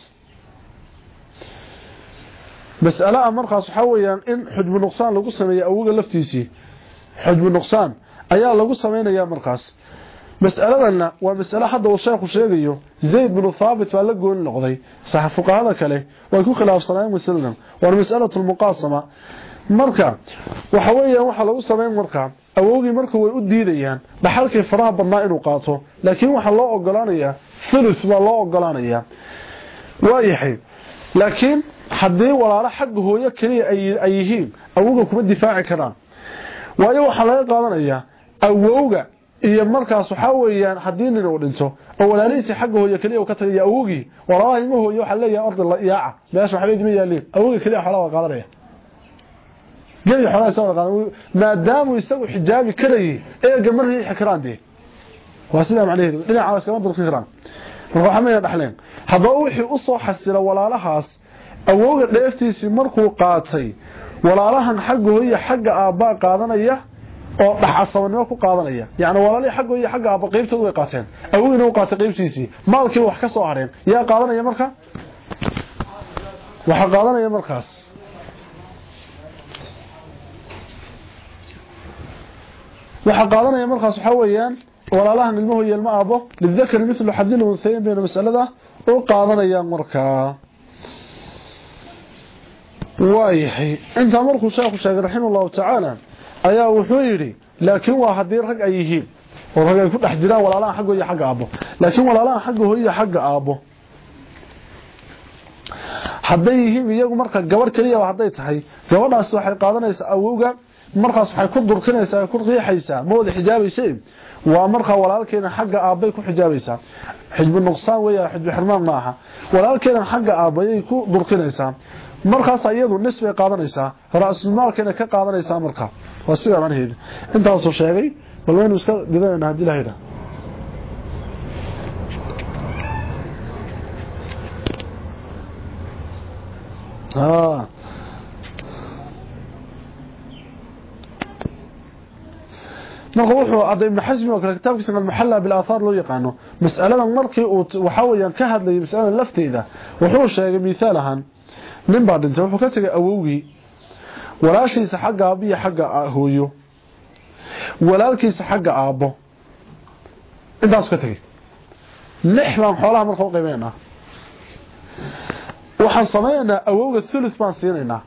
Mas'ala markaas waxa weeyaan in xujbu nuqsaan lagu sameeyo awowga laftiisii. Xujbu nuqsaan ayaa lagu sameeynaya markaas. Mas'aladana waa mas'ala hadda uu sheekhu sheegayo Zayd bin Thabit waa la goon noqday sax fuqahaada kale way ku khilaafsanayeen mas'aladan waa mas'alatu muqasama marka waxa weeyaan waxa lagu sameyn marka awowgii marka way u diidayaan dhaxalkii faraha badnaa inuu qaato laakiin waxa loo ogolaanayaa thuluth baa loo ogolaanayaa waayahay laakiin haddii walaalo xagga hooyo kaliya ay yihiin awowga kuma difaaci karaan. Waayo waxaa laga qaadanayaa awowga iyo markaas waxa weeyaan haddii nin uu dhinto oo walaalihiisa xagga hooyo kaliya ka tagay awowgii walaalaha ilmo hooyo waxa leeyahay ordi la yaaca. Meesha waxa leeyahay yaalin. Awowga kaliya waxa la qaadanaya geli xoolaha soo qaadan maadaama isagu xijaabi karayay eega mar riixi karaan dee. Waa sida macnaheedu dhinaca iska ma durqi karaan. Marka waxa ma dhaxleen. Haba wixii u soo xasila walaalahaas awowga dheeftiisii markuu qaatay walaalahan xagga hooyo xagga aabba qaadanaya oo dhaxasabanimo ku qaadanaya. Yaani walaalii xagga hooyo xagga aabba qaybtooda way qaateen. Awowgina uu qaatay qaybtiisii maalkii wax ka soo hareen. Yaa qaadanaya marka? Waxa qaadanaya markaas waxa qaadanaya markaas waxa weeyaan walaalahan ilmuhu iyo ilmo aabo lidakar mithlu hadin uu sayn bayna mas'alada oo qaadanaya markaa waayahay inta markuu sheekhu sheegay raximahullahu tacaala ayaa wuxuu yidhi laakiin waa haddii rag ay yihiin oo rag ay ku dhex jiraan walaalahan xagga iyo xagga aabbo laakiin walaalahan xagga hooyo xagga aabbo hadday yihiin iyagu marka gabadh keliya hadday tahay gabadhaas waxay qaadanaysaa awowga markaas waxay ku durkinaysaa ku riixaysaa ma wada xijaabaysay waa marka walaalkeena xagga aabbay ku xijaabaysaa xijbu nuqsaan weeyaa xijbu xirmaan ma aha walaalkeena xagga aabbayay ku durkinaysaa markaas iyadu nisbay qaadanaysaa ra'sul maalkeena ka qaadanaysaa marka waa sida macnaheedu intaasoo sheegay bal waynu iska didanayna haddii la yidhaah آه. Marka wuxuu aday ibn xasmi oo kale kitaabkiisa al-muhalla bil athar loo yaqaano. Mas'alada markii uu waxa weeyaan ka hadlayay mas'alada lafteeda wuxuu sheegay misaal ahaan nin baa dhintay wuxuu ka tagay awowgii walaashiisa xagga aabbo iyo xagga hooyo. Walaalkiisa xagga aabbo. Intaas ka tagay lix baan xoolaha marka u qiimeynaa. Waxaan sameeynaa awowga thuluth baan siinaynaa.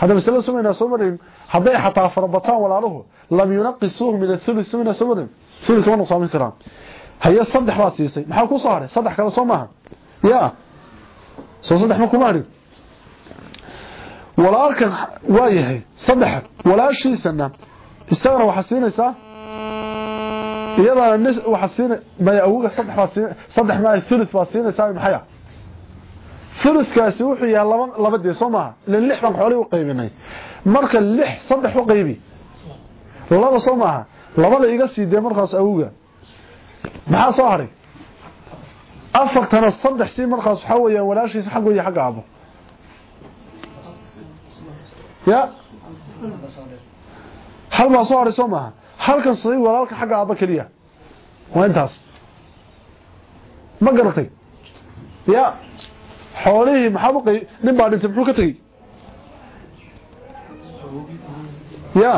Hada mas'alada sameeynaa soo marin haday xataa farabataan walaaluhu lam yunqisuhu min athuluth sameeynaa soo marin thuluth ma nuqsaamin karaan haya saddex baa siisay maxaa ku soo haray saddex kale soo maaha ya soo saddex ma kuma harin walaalkan waa yahay saddex walaashiisana isagana waxaa siinaysaa iyadana waxaa siina maya awowga saddex baa siin saddex ma thuluth baa siinaysaa maxaya ulukaasi wuxuu yahay laba laba dee soo maaha. Ilan lix baan xoolay u qaybinay. Marka lix saddex u qaybi. Laba soo maaha. Labada iga sii dee markaas awowga. Maxaa soo hadhay afartana saddex si markaas waxaa weyaan walaashiisa xaggo iyo xagga aabo. Ya? Hal baa soo hadhay soo maaha. Halkan sii walaalka xagga aabo keliya. Waa intaas. Ma garatay? Ya? Xoolihii maxaa nin baa dhintay muxuu ka tagay ya.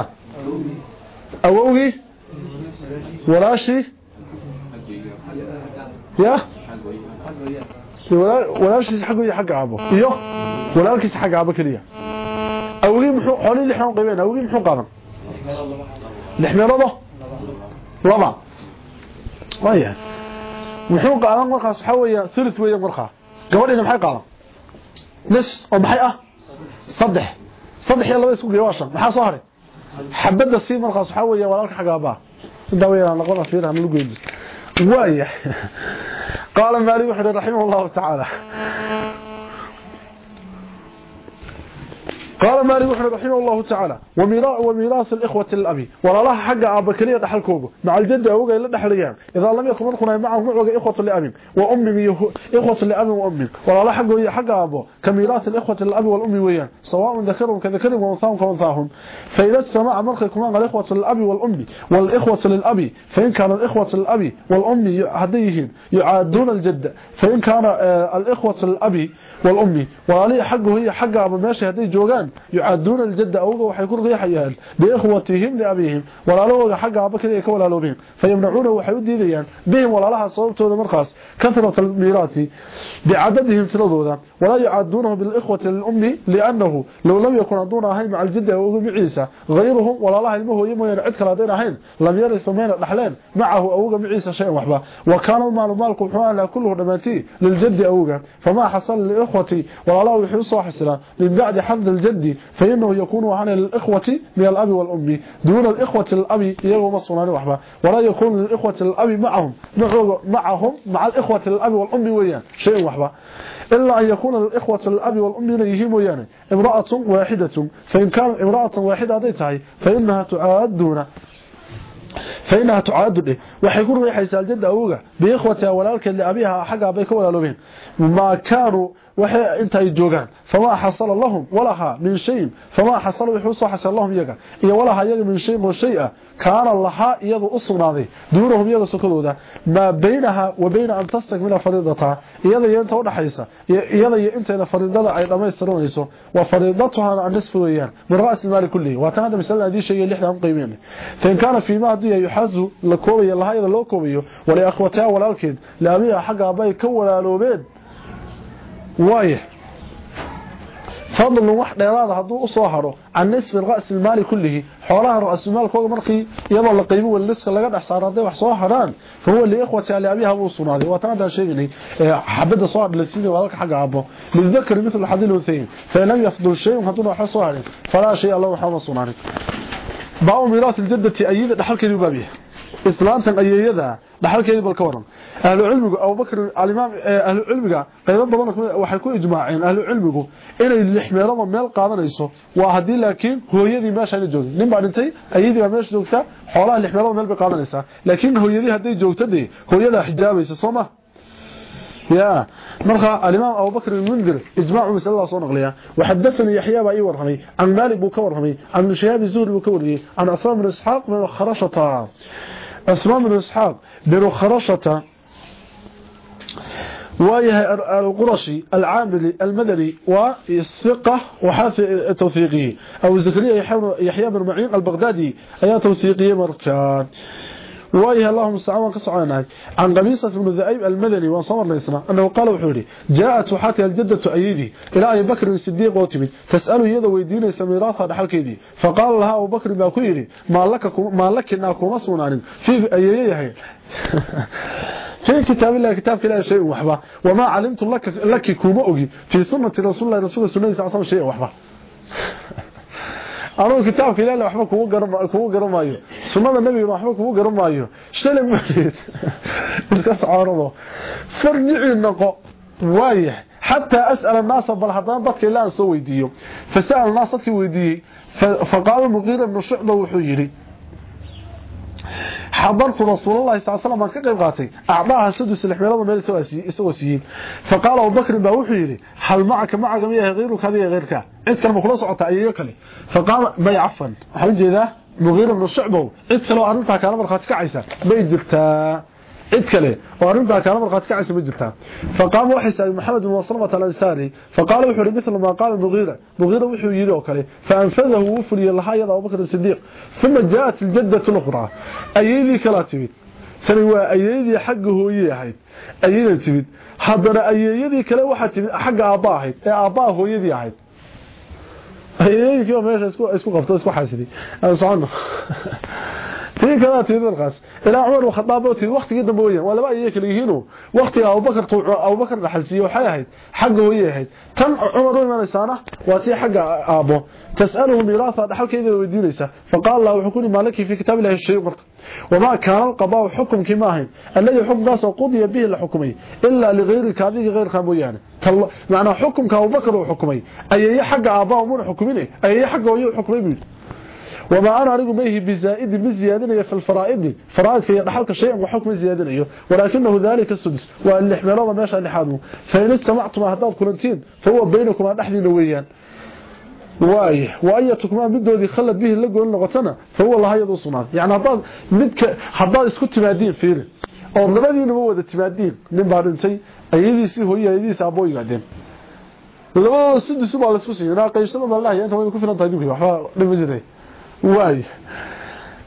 Awowgii? Walaashii? Ya. Walaashiisa xaggo iyo xagga aabo iyo walaalkiisa xagga aabo keliya. Awogii muxuu xoolihii lix baan qaybeen awogii muxuu qaadan? Lix meeloodo laba. Waya muxuu qaadan markaas waxaa weeya thuluth weeya markaa gabadhiina maxay qaadan nis oo maxay ah saddex saddex iyo laba isku geeyo waa shan maxaa soo haray xabadda sii markaas waxaa weeya walaalka xagga aabaa sidaa weeyaan laqada fiiraha lagu geeyo waaya qaala maalik wuxuu raximah allahu tacaala قال مالك وحنا رحمه الله تعالى وميراث الإخوة الأبي ولا لها حق دحل كوبو مع الجد أوغا إلا دحليان إذا لم يكن مرخنا معهم معوغا إخوة لأبي وأمي إخوة لأبي وأمي. ولا حق حق أبو كميراث الإخوة الأبي والأمي ويان سواء ذكرهم كذكرهم وأنثاهم كأنثاهم. فإذا السماع مرخكم عن الإخوة للأبي والأمي والإخوة للأبي فإن كان الإخوة للأبي والأمي هديهم يعادون الجد. فإن كان الإخوة للأبي والأمي. وعليه حقه هي حق أبو ماشي هدي جوغان. يعادون الجد أوغا وحيكون ريحيان بإخوتهم لأبيهم. ولا لوغا حق أبا كذا يكون ولا لوبين فيمنعونه وحيودي ليان بهم ولا لها صوبته مرخص. كثرة الميراث. بعددهم تلذوذا ولا يعادونه بالإخوة للأمي لأنه لو لم يكن عندنا هاي مع الجد أوغا معيسى غيرهم ولا لها المهو يمو ينعد كلا هين. لم يرث مين الأحلام. معه أوغا معيسى شيء وحبا. وكان المال مالكم حوالا كله دماتي للجد أوغا. فما حصل ولا لا يحسوا حسنا من بعد حمد الجد فإنه يكون عن الإخوة من الأب والأم. دون الإخوة الأب يوم الصنان وحبا ولا يكون الإخوة الأب معهم. معهم مع الإخوة الأب والأم ويان شيء وحبا إلا أن يكون الإخوة الأب والأم إليهم ويان امرأة واحدة. فإن كان امرأة واحدة ديتها فإنها تعاد دون فإنها تعاد له وحيكون ريحيس الجدة أوغا. بإخوتها ولالك اللي أبيها حقا بيك ولا لبين. ما كانوا waxay intay joogaan fama xasala lahum walaha min shay fama xasala wuxuu soo xasal lahum iyaga iyo walaha iyaga min shay oo shay ah kaana laha iyadu u sugnaaday duurahum iyaga sokadooda ma baynaha wa bayna an tastakmila fariidata iyada iyo inta u dhaxaysa iyada iyo inta fariidada ay dhameystiranayso wa fariidatuha an nisfu weeyaan min ra's al-mal kulli wa tan hada misal hadii shay lixdan qiimeyn fa in kana fi ma hadii yuhazu la koobayo laha iyada loo koobayo wala akhwataha walaalkeed la abiya xaga bay ka walaaloobeen وايه؟ فضل واحد ديراد حدو اسوهرو عن نصف الراس المال كله. حولها رأس المال كوغ مرقي. يبل لقيبه وليس لا دحساراده واخ سو فهو اللي إخوتي علي ابي ابو سنادي وتنا ده شيغني حبده سو دلسيني ولا حق ابو للذكر مثل حد الوثين فلم يفضل شيء حدو حس فلا شيء الله وحده سنارك باو ميراث الجدة ايده دخل كيبابيه islaantan ayeeyada dhaxalkeedu bal ka waran ahlu cilmigu Abu Bakr al-Imam ahlu cilmiga qayb badan waxay ku ijmaaceen ahlu cilmigu inay lix meelood meel qaadanayso waa hadii laakiin hooyadii meesha ay joogto nin baa dhintay ayadii baa meesha joogta xoolaha lix meelood meel bay qaadanaysaa laakiin hooyadii haday joogto de hooyada xijaabaysa sooma يا مرخى الإمام أبو بكر المنذر إجماع مسألة الله صلى الله وحدثني يحيى بأي ورهمي عن مالك بكورهمي عن شهاب الزهري بكورهمي عن أسلام بن إسحاق من خرشة أسلام بن إسحاق بن خرشة وياه القرشي العاملي المدني والثقة وحاث توثيقه. أو زكريا يحيى بن معين البغدادي أي توثيقه مركان وإيه اللهم استعوان كسعانا عن قبيصة بن ذئيب المدني وصمر ليسنا أنه قال وحوري جاءت وحاتي الجدة أيدي إلى أبي بكر الصديق وتمت تسأله يدا ويدين سميراثها دحلكيدي فقال لها أبو بكر باكويري ما لك ما لك إنكم مصنعين في أيديه في كتاب الله كتاب كلا شيء وحبا وما علمت لك لك كوما اوغي في سنه رسول الله رسول الله صلى الله عليه وسلم شيء وحبا anuu kitaabka ilaahay waxba kugu garan kugu garamaayo sunnada nabiga waxba kugu garamaayo shalay marid iska socorado farjici noqo waayah hatta as'al an-nas bal hadan dadka ilaahay soo weydiiyo fasal an-nas dadkii weydiiyay faqaal muqira ibn shu'ba wuxuu yiri xadartu rasuulalahi sal sl baan ka qayb qaatay acdaaha sadus lixmeelada meel isagoo siiyey fa qaala abubakrin baa wuxuu yidhi hal macaka macaga miyahay hayruka adiga heyrka cid kale ma kula socotaa iyoyo kale faqaala may cafan waxaan u jeedaa mugiira bnu shucbow cid kaleo arrintaa kaala markhaati kacaysa may jirtaa jirtaa faqaam waxa saay maxamed bin waslamah al-ansari faqala wuxuu yiri mithla ma qala mughira mughira wuxuu yiri oo kale faanfadahu wufli lahayada abu bakr as-siddiq thumma jaat al-jaddah al-ukhra ayidi kala timid tani waa ayidii xagga hooyay ahayd ayida timid hadana ayidii kale waxa timid xagga aabba ahayd ee aabba hooyadii ahayd kale meesha isku isku qabto isku xasidi aan socono tii kala tiidin qaas ila umar oo khadaab oo tii waqtigii dambe weeyaan waa laba ayay kala yihiin waqtiga Abu Bakar Abu Bakar dhaxalsiyo waxay ahayd xagga weeyay ahayd tan umar oo imanaysaana waa tii xagga aabo tasaluhu miraatha dhaxalkeeda weydiinaysa faqala la wuxuu kuli malaki fi kitab ilahi shay marka وما كان القضاء حكم كما هي. الذي حكم قاس قضي به الحكمي إلا لغير كاذي غير خامويان معنى حكم كأبو بكر وحكمي أي حق آباء من حكمين أي حق ويو حكمي وما أنا أريد به بزائد بزيادة في الفرائض. فرائض في حلق شيء وحكم زيادة ولكنه ذلك السدس. وأن الإحمالات ماشى لحاده. فإن استمعتم أهداد كلنتين فهو بينكم waaye waaye tukmaa midoodii khalad bihi la goon noqotana? Fa huwa laha yadu sunnaa yani hadaad midka hadaad isku timaadiin fiiri. Oo labadiina ma wada timaadiin nin baa dhintay ayadiisii hooyay ayadiisii aboo yimaadeen labadooda sudus baa la isku siiyay qaybsada baa la hayaa inta wayna ku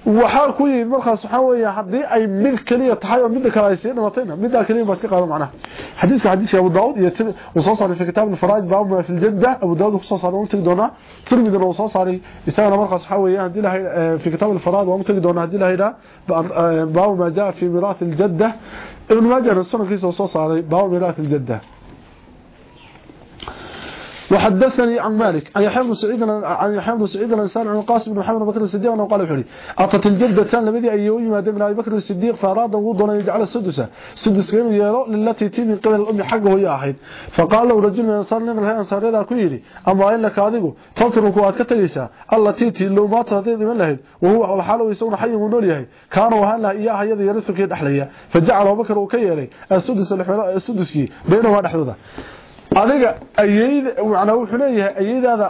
waxa ku yimid markaas waxa weeye hadii ay mid kaliya tahay oo mid kale ay sii dhimatayna mid kaliya baa iska qaado macnaha xadiiska xadiiska Abu Daawud iyo tir soo saaray fi kitaab al-faraid baab ma fi al-jadda Abu Daawud ku soo saaray uu tagi doona tirmidhi oo soo saaray isagana markaas waxa weeye hadii la fi kitaab al-faraid waa tagi doona hadii la hayra baab ma jaa fi mirath al-jadda ibn Majah sunankiisa soo saaray baab mirath al-jadda وحدثني عن مالك. عن يحيى بن سعيد عن يحيى بن سعيد الانسان عن القاسم بن محمد بكر الصديق أنه قال وحري أتت الجدتان لبدي أي يوم من أبي بكر الصديق فاراد وضن يجعل السدس. سدس كانوا يرى للتي تي من قبل الأم حقه هي أحد. فقال له رجل من الأنصار من الانصار هذا كيري أما انك adigu تترك واد كتغيسا الله تيتي لو ما تهدي من لهد. وهو الحاله يسون حي ونول يحيى كان وهان لا إياه يد يرفك دحليا فجعل أبو بكر وكيري. السدس السدسكي بينه ودحدودا adiga ayeyda macna wuxuu leeyahay ayeydaada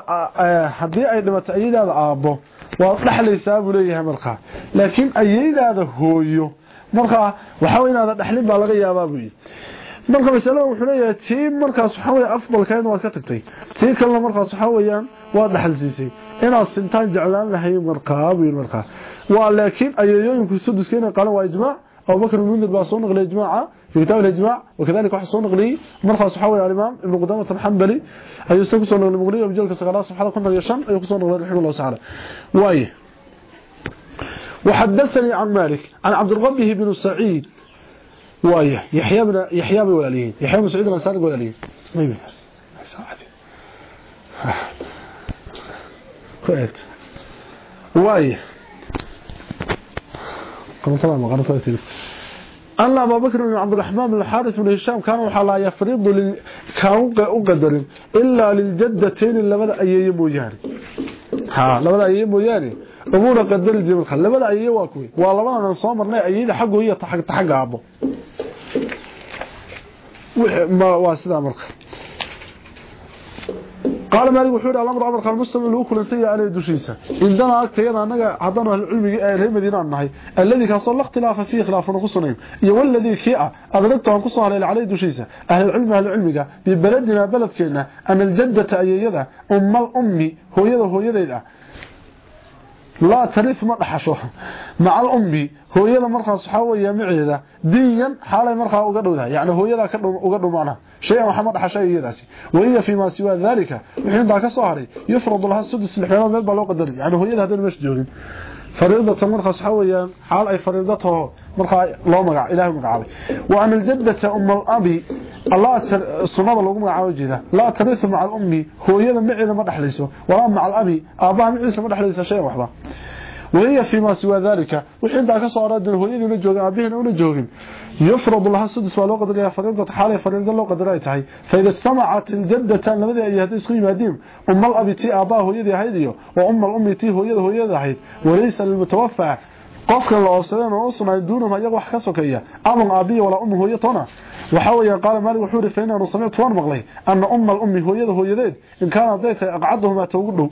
haddii ay dhimato ayeydaada aabbo waad dhaxlaysaa buu leeyahay markaa. Laakiin ayeydaada hooyo markaa waxaa wey inaada dhaxlin baa laga yaabaa buu yidhi. Marka masalada wuxuu leeyahay tii markaas waxaa weye afdalkeedna waad ka tagtay. Tii kalena markaas waxaa weeyaan waad dhaxalsiisay. Inaad sintaan jeclaan lahayn markaa buu yidhi markaa. Waa laakiin ayeeyooyinku suduska inay qalan waa ijmaac abubakar mundad baa soo noqlay ijmaaca. في كتاب الإجماع وكذلك واحد صون نقلي مرخص حوالي على الإمام ابن قدامة الحنبلي أي يستيقظ نقل المغني وبجل كسقلاء صفحة كنت يشان أي يقصون نقل رحمه الله تعالى. وأيه وحدثني عن مالك عن عبد الربه بن سعيد. وأيه يحيى بن يحيى بن ولاليه يحيى بن سعيد الأنسان ولاليه ميمي كويت. وأيه كما طبعا ما وقتي أن أبا بكر بن عبد الرحمن بن الحارث بن هشام كان وحا لا يفرض لل... كان أقدر إلا للجدتين لبدا أيي موياني ها لبدا أيي موياني أمور قدر الجبل خل لبدا أيي واكوي والله أنا صامرنا أيي حقه هي تحق تحق أبو ما واسدا قال مالك وحور الأمر أمر قال مسلم لو كلنتي على دشيسا عندنا اكتينا انغا حدنا العلم ee مدينة nahay الذي كان صلى اختلاف فيه خلاف نقصنين iyo والذي كيا اغلبته ان كسو على علي دشيسا أهل العلم أهل العلم ببلدنا بلدكنا أن الجدة اييده أم الأمي هويده هويديدا لا تريف ما دحشوا مع الأمي هويده مرخا سحوه يا معيدا. دينيا حاله مرخا أو غدودا يعني هو كد أو غدومانا شيخ محمد حشاي يداسي وهي فيما سوى ذلك. حين دا صهري يفرض لها السدس الحيوان بل لو قدر يعني هو هذول مش جوجين فريضة مرخص حويا حال أي فريضته مرخا لو مغا إلى مغاوي وعن الجدة أم الابي الله سر صنبه لو مغاوي جيده لا ترث مع الأمي هويده ميده ما دخليسو ولا مع الأبي ابا ميده ما دخليسو شيء وحده وهي فيما سوى ذلك. وحين ذاك صار ادن هويد ان جوغ ابيهن ان جوغين يفرض لها سدس ولو قدر يا فريق قد حاله فريق لو قدر اي فإذا سمعت الجدة لمده اي هذه اسقي ماديم أم الابي تي أبا هويد هي هيديو وأم الامي تي هويد هويد هي وليس المتوفى قفك الله أستاذنا أصنع دونهم أيها وحكسوا كيا أم الأبي ولا أمه هو يطنع وحاول يقال مالك وحوري فإن أنا سمعت وانمغلي أن أم الأمي هو يده هو يديد إن كان ذاته أقعدهما توقلوا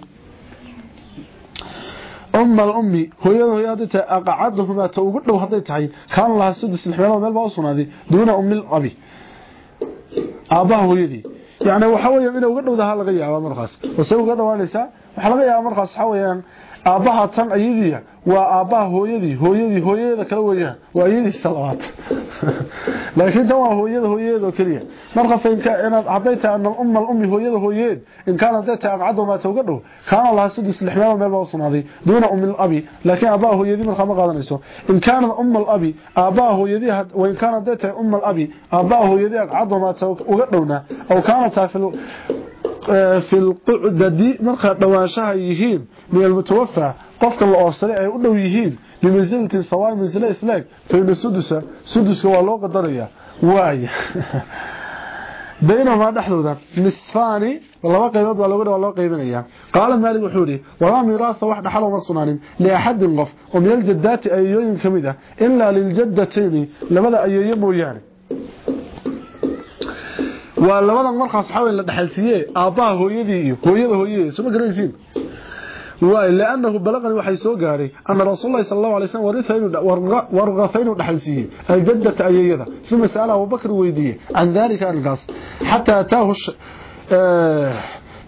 أم الأمي هو هيادته أقعدهما توقد لو هدي تحي كان لها سدس الحمال ومال باوصنا دي دون أم الأبي أباه هيدي يعني وحاول من وقد لو ذا لغا يابا مرخص وسوى قد وانيسا waxa laga yaabaa markaas waxa weeyaan aabaha tan ayadiya waa aabaha hooyadii hooyadii hooyada kala weeyaan waa ayadii salawaad laakiin tan waa hooyada hooyada oo kaliya marka feenka inaad haday tahay an umma ummi hooyada hooyad in kana dadta aqcado ma tawga dhow kana la sidis lixmeel meel baa sunaaday doona ummi abi laakiin aabaha hooyadii marka ma qaadanayso in kana umma abi aabaha hooyadii wa in kana dadta umma abi aabaha hooyadii aqcado ma tawga dhowna aw kana taafil في القعدة مرخى دواشها يهين من المتوفى. قفك الله أي أدو يهين بمنزلة سواء منزلة إسلاك. فإن السدسة سدسة والله قدرية واي. بينهما دحدودا نصفاني. والله قيمت ولا ولا والله قيمنيا قال مالك وحوري ولا ميراث واحد حلو وصنان لأحد الغف ومن الجدات أيوين كميدة إلا للجدتين لماذا أيوين مويان waa labadan markaas xawil la dhaxalsiiyay aabaha hooyadii iyo hooyada hooyadii soo garaysiin waa laanahu balaqani waxay soo gaaray anna rasuulullaahi sallallahu alayhi wasallam warithayn warqafayn dhaxalsiiyay ay jaddata ayayada sima sala Abu Bakr weydiiyay an dalika alqas hatta ataahu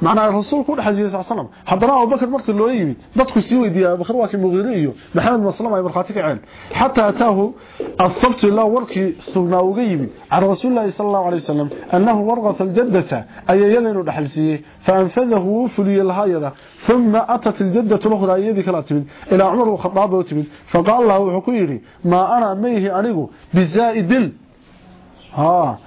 macnaa rasuulku dhaxalsiiyay sallallahu alayhi wasallam hadana Abu Bakr markii loo yimid dadku sii weydiiyay Abu Bakr waa kii muqiiri iyo maxamed maslama ay marxaati kaceen hatta ataahu الصبت الله وركي سغنا uga yimid عن رسول الله صلى الله عليه وسلم أنه ورغث الجدة أي يدين دحلسيه فأنفذه فلي الهايدة ثم أتت الجدة الأخرى يدي كلا تمد إلى عمر وخطاب وتمد فقال له حكيري ما أنا ميه أنيقو بزائد ها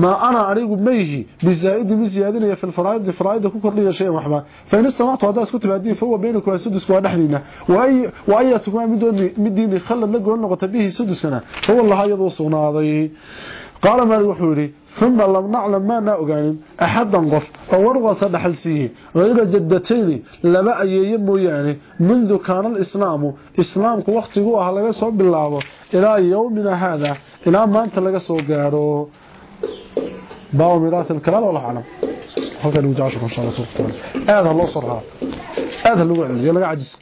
ما أنا أريق ميه بزائد بزيادين في الفرائض فرائض كل شيء محبا فإن استمعت هذا اسكت بعدين فهو بينك وسدس ونحننا وأي وأي تكون مدين مدين خلد لقوا نقطة به سدسنا هو الله يضو صناضي قال مالك وحوري ثم لم نعلم ما نأغانين أحدا قف وورغة دحلسيه غير جدتين لما أيين موياني منذ كان الإسلام إسلام وقته أهلا سوى بالله إلى يومنا هذا إلى ما أنت لك سوى باو ميراث الكلال ولا علم هذا لو جاشر إن شاء الله. تعالى هذا الله صرها هذا لو عندي عجز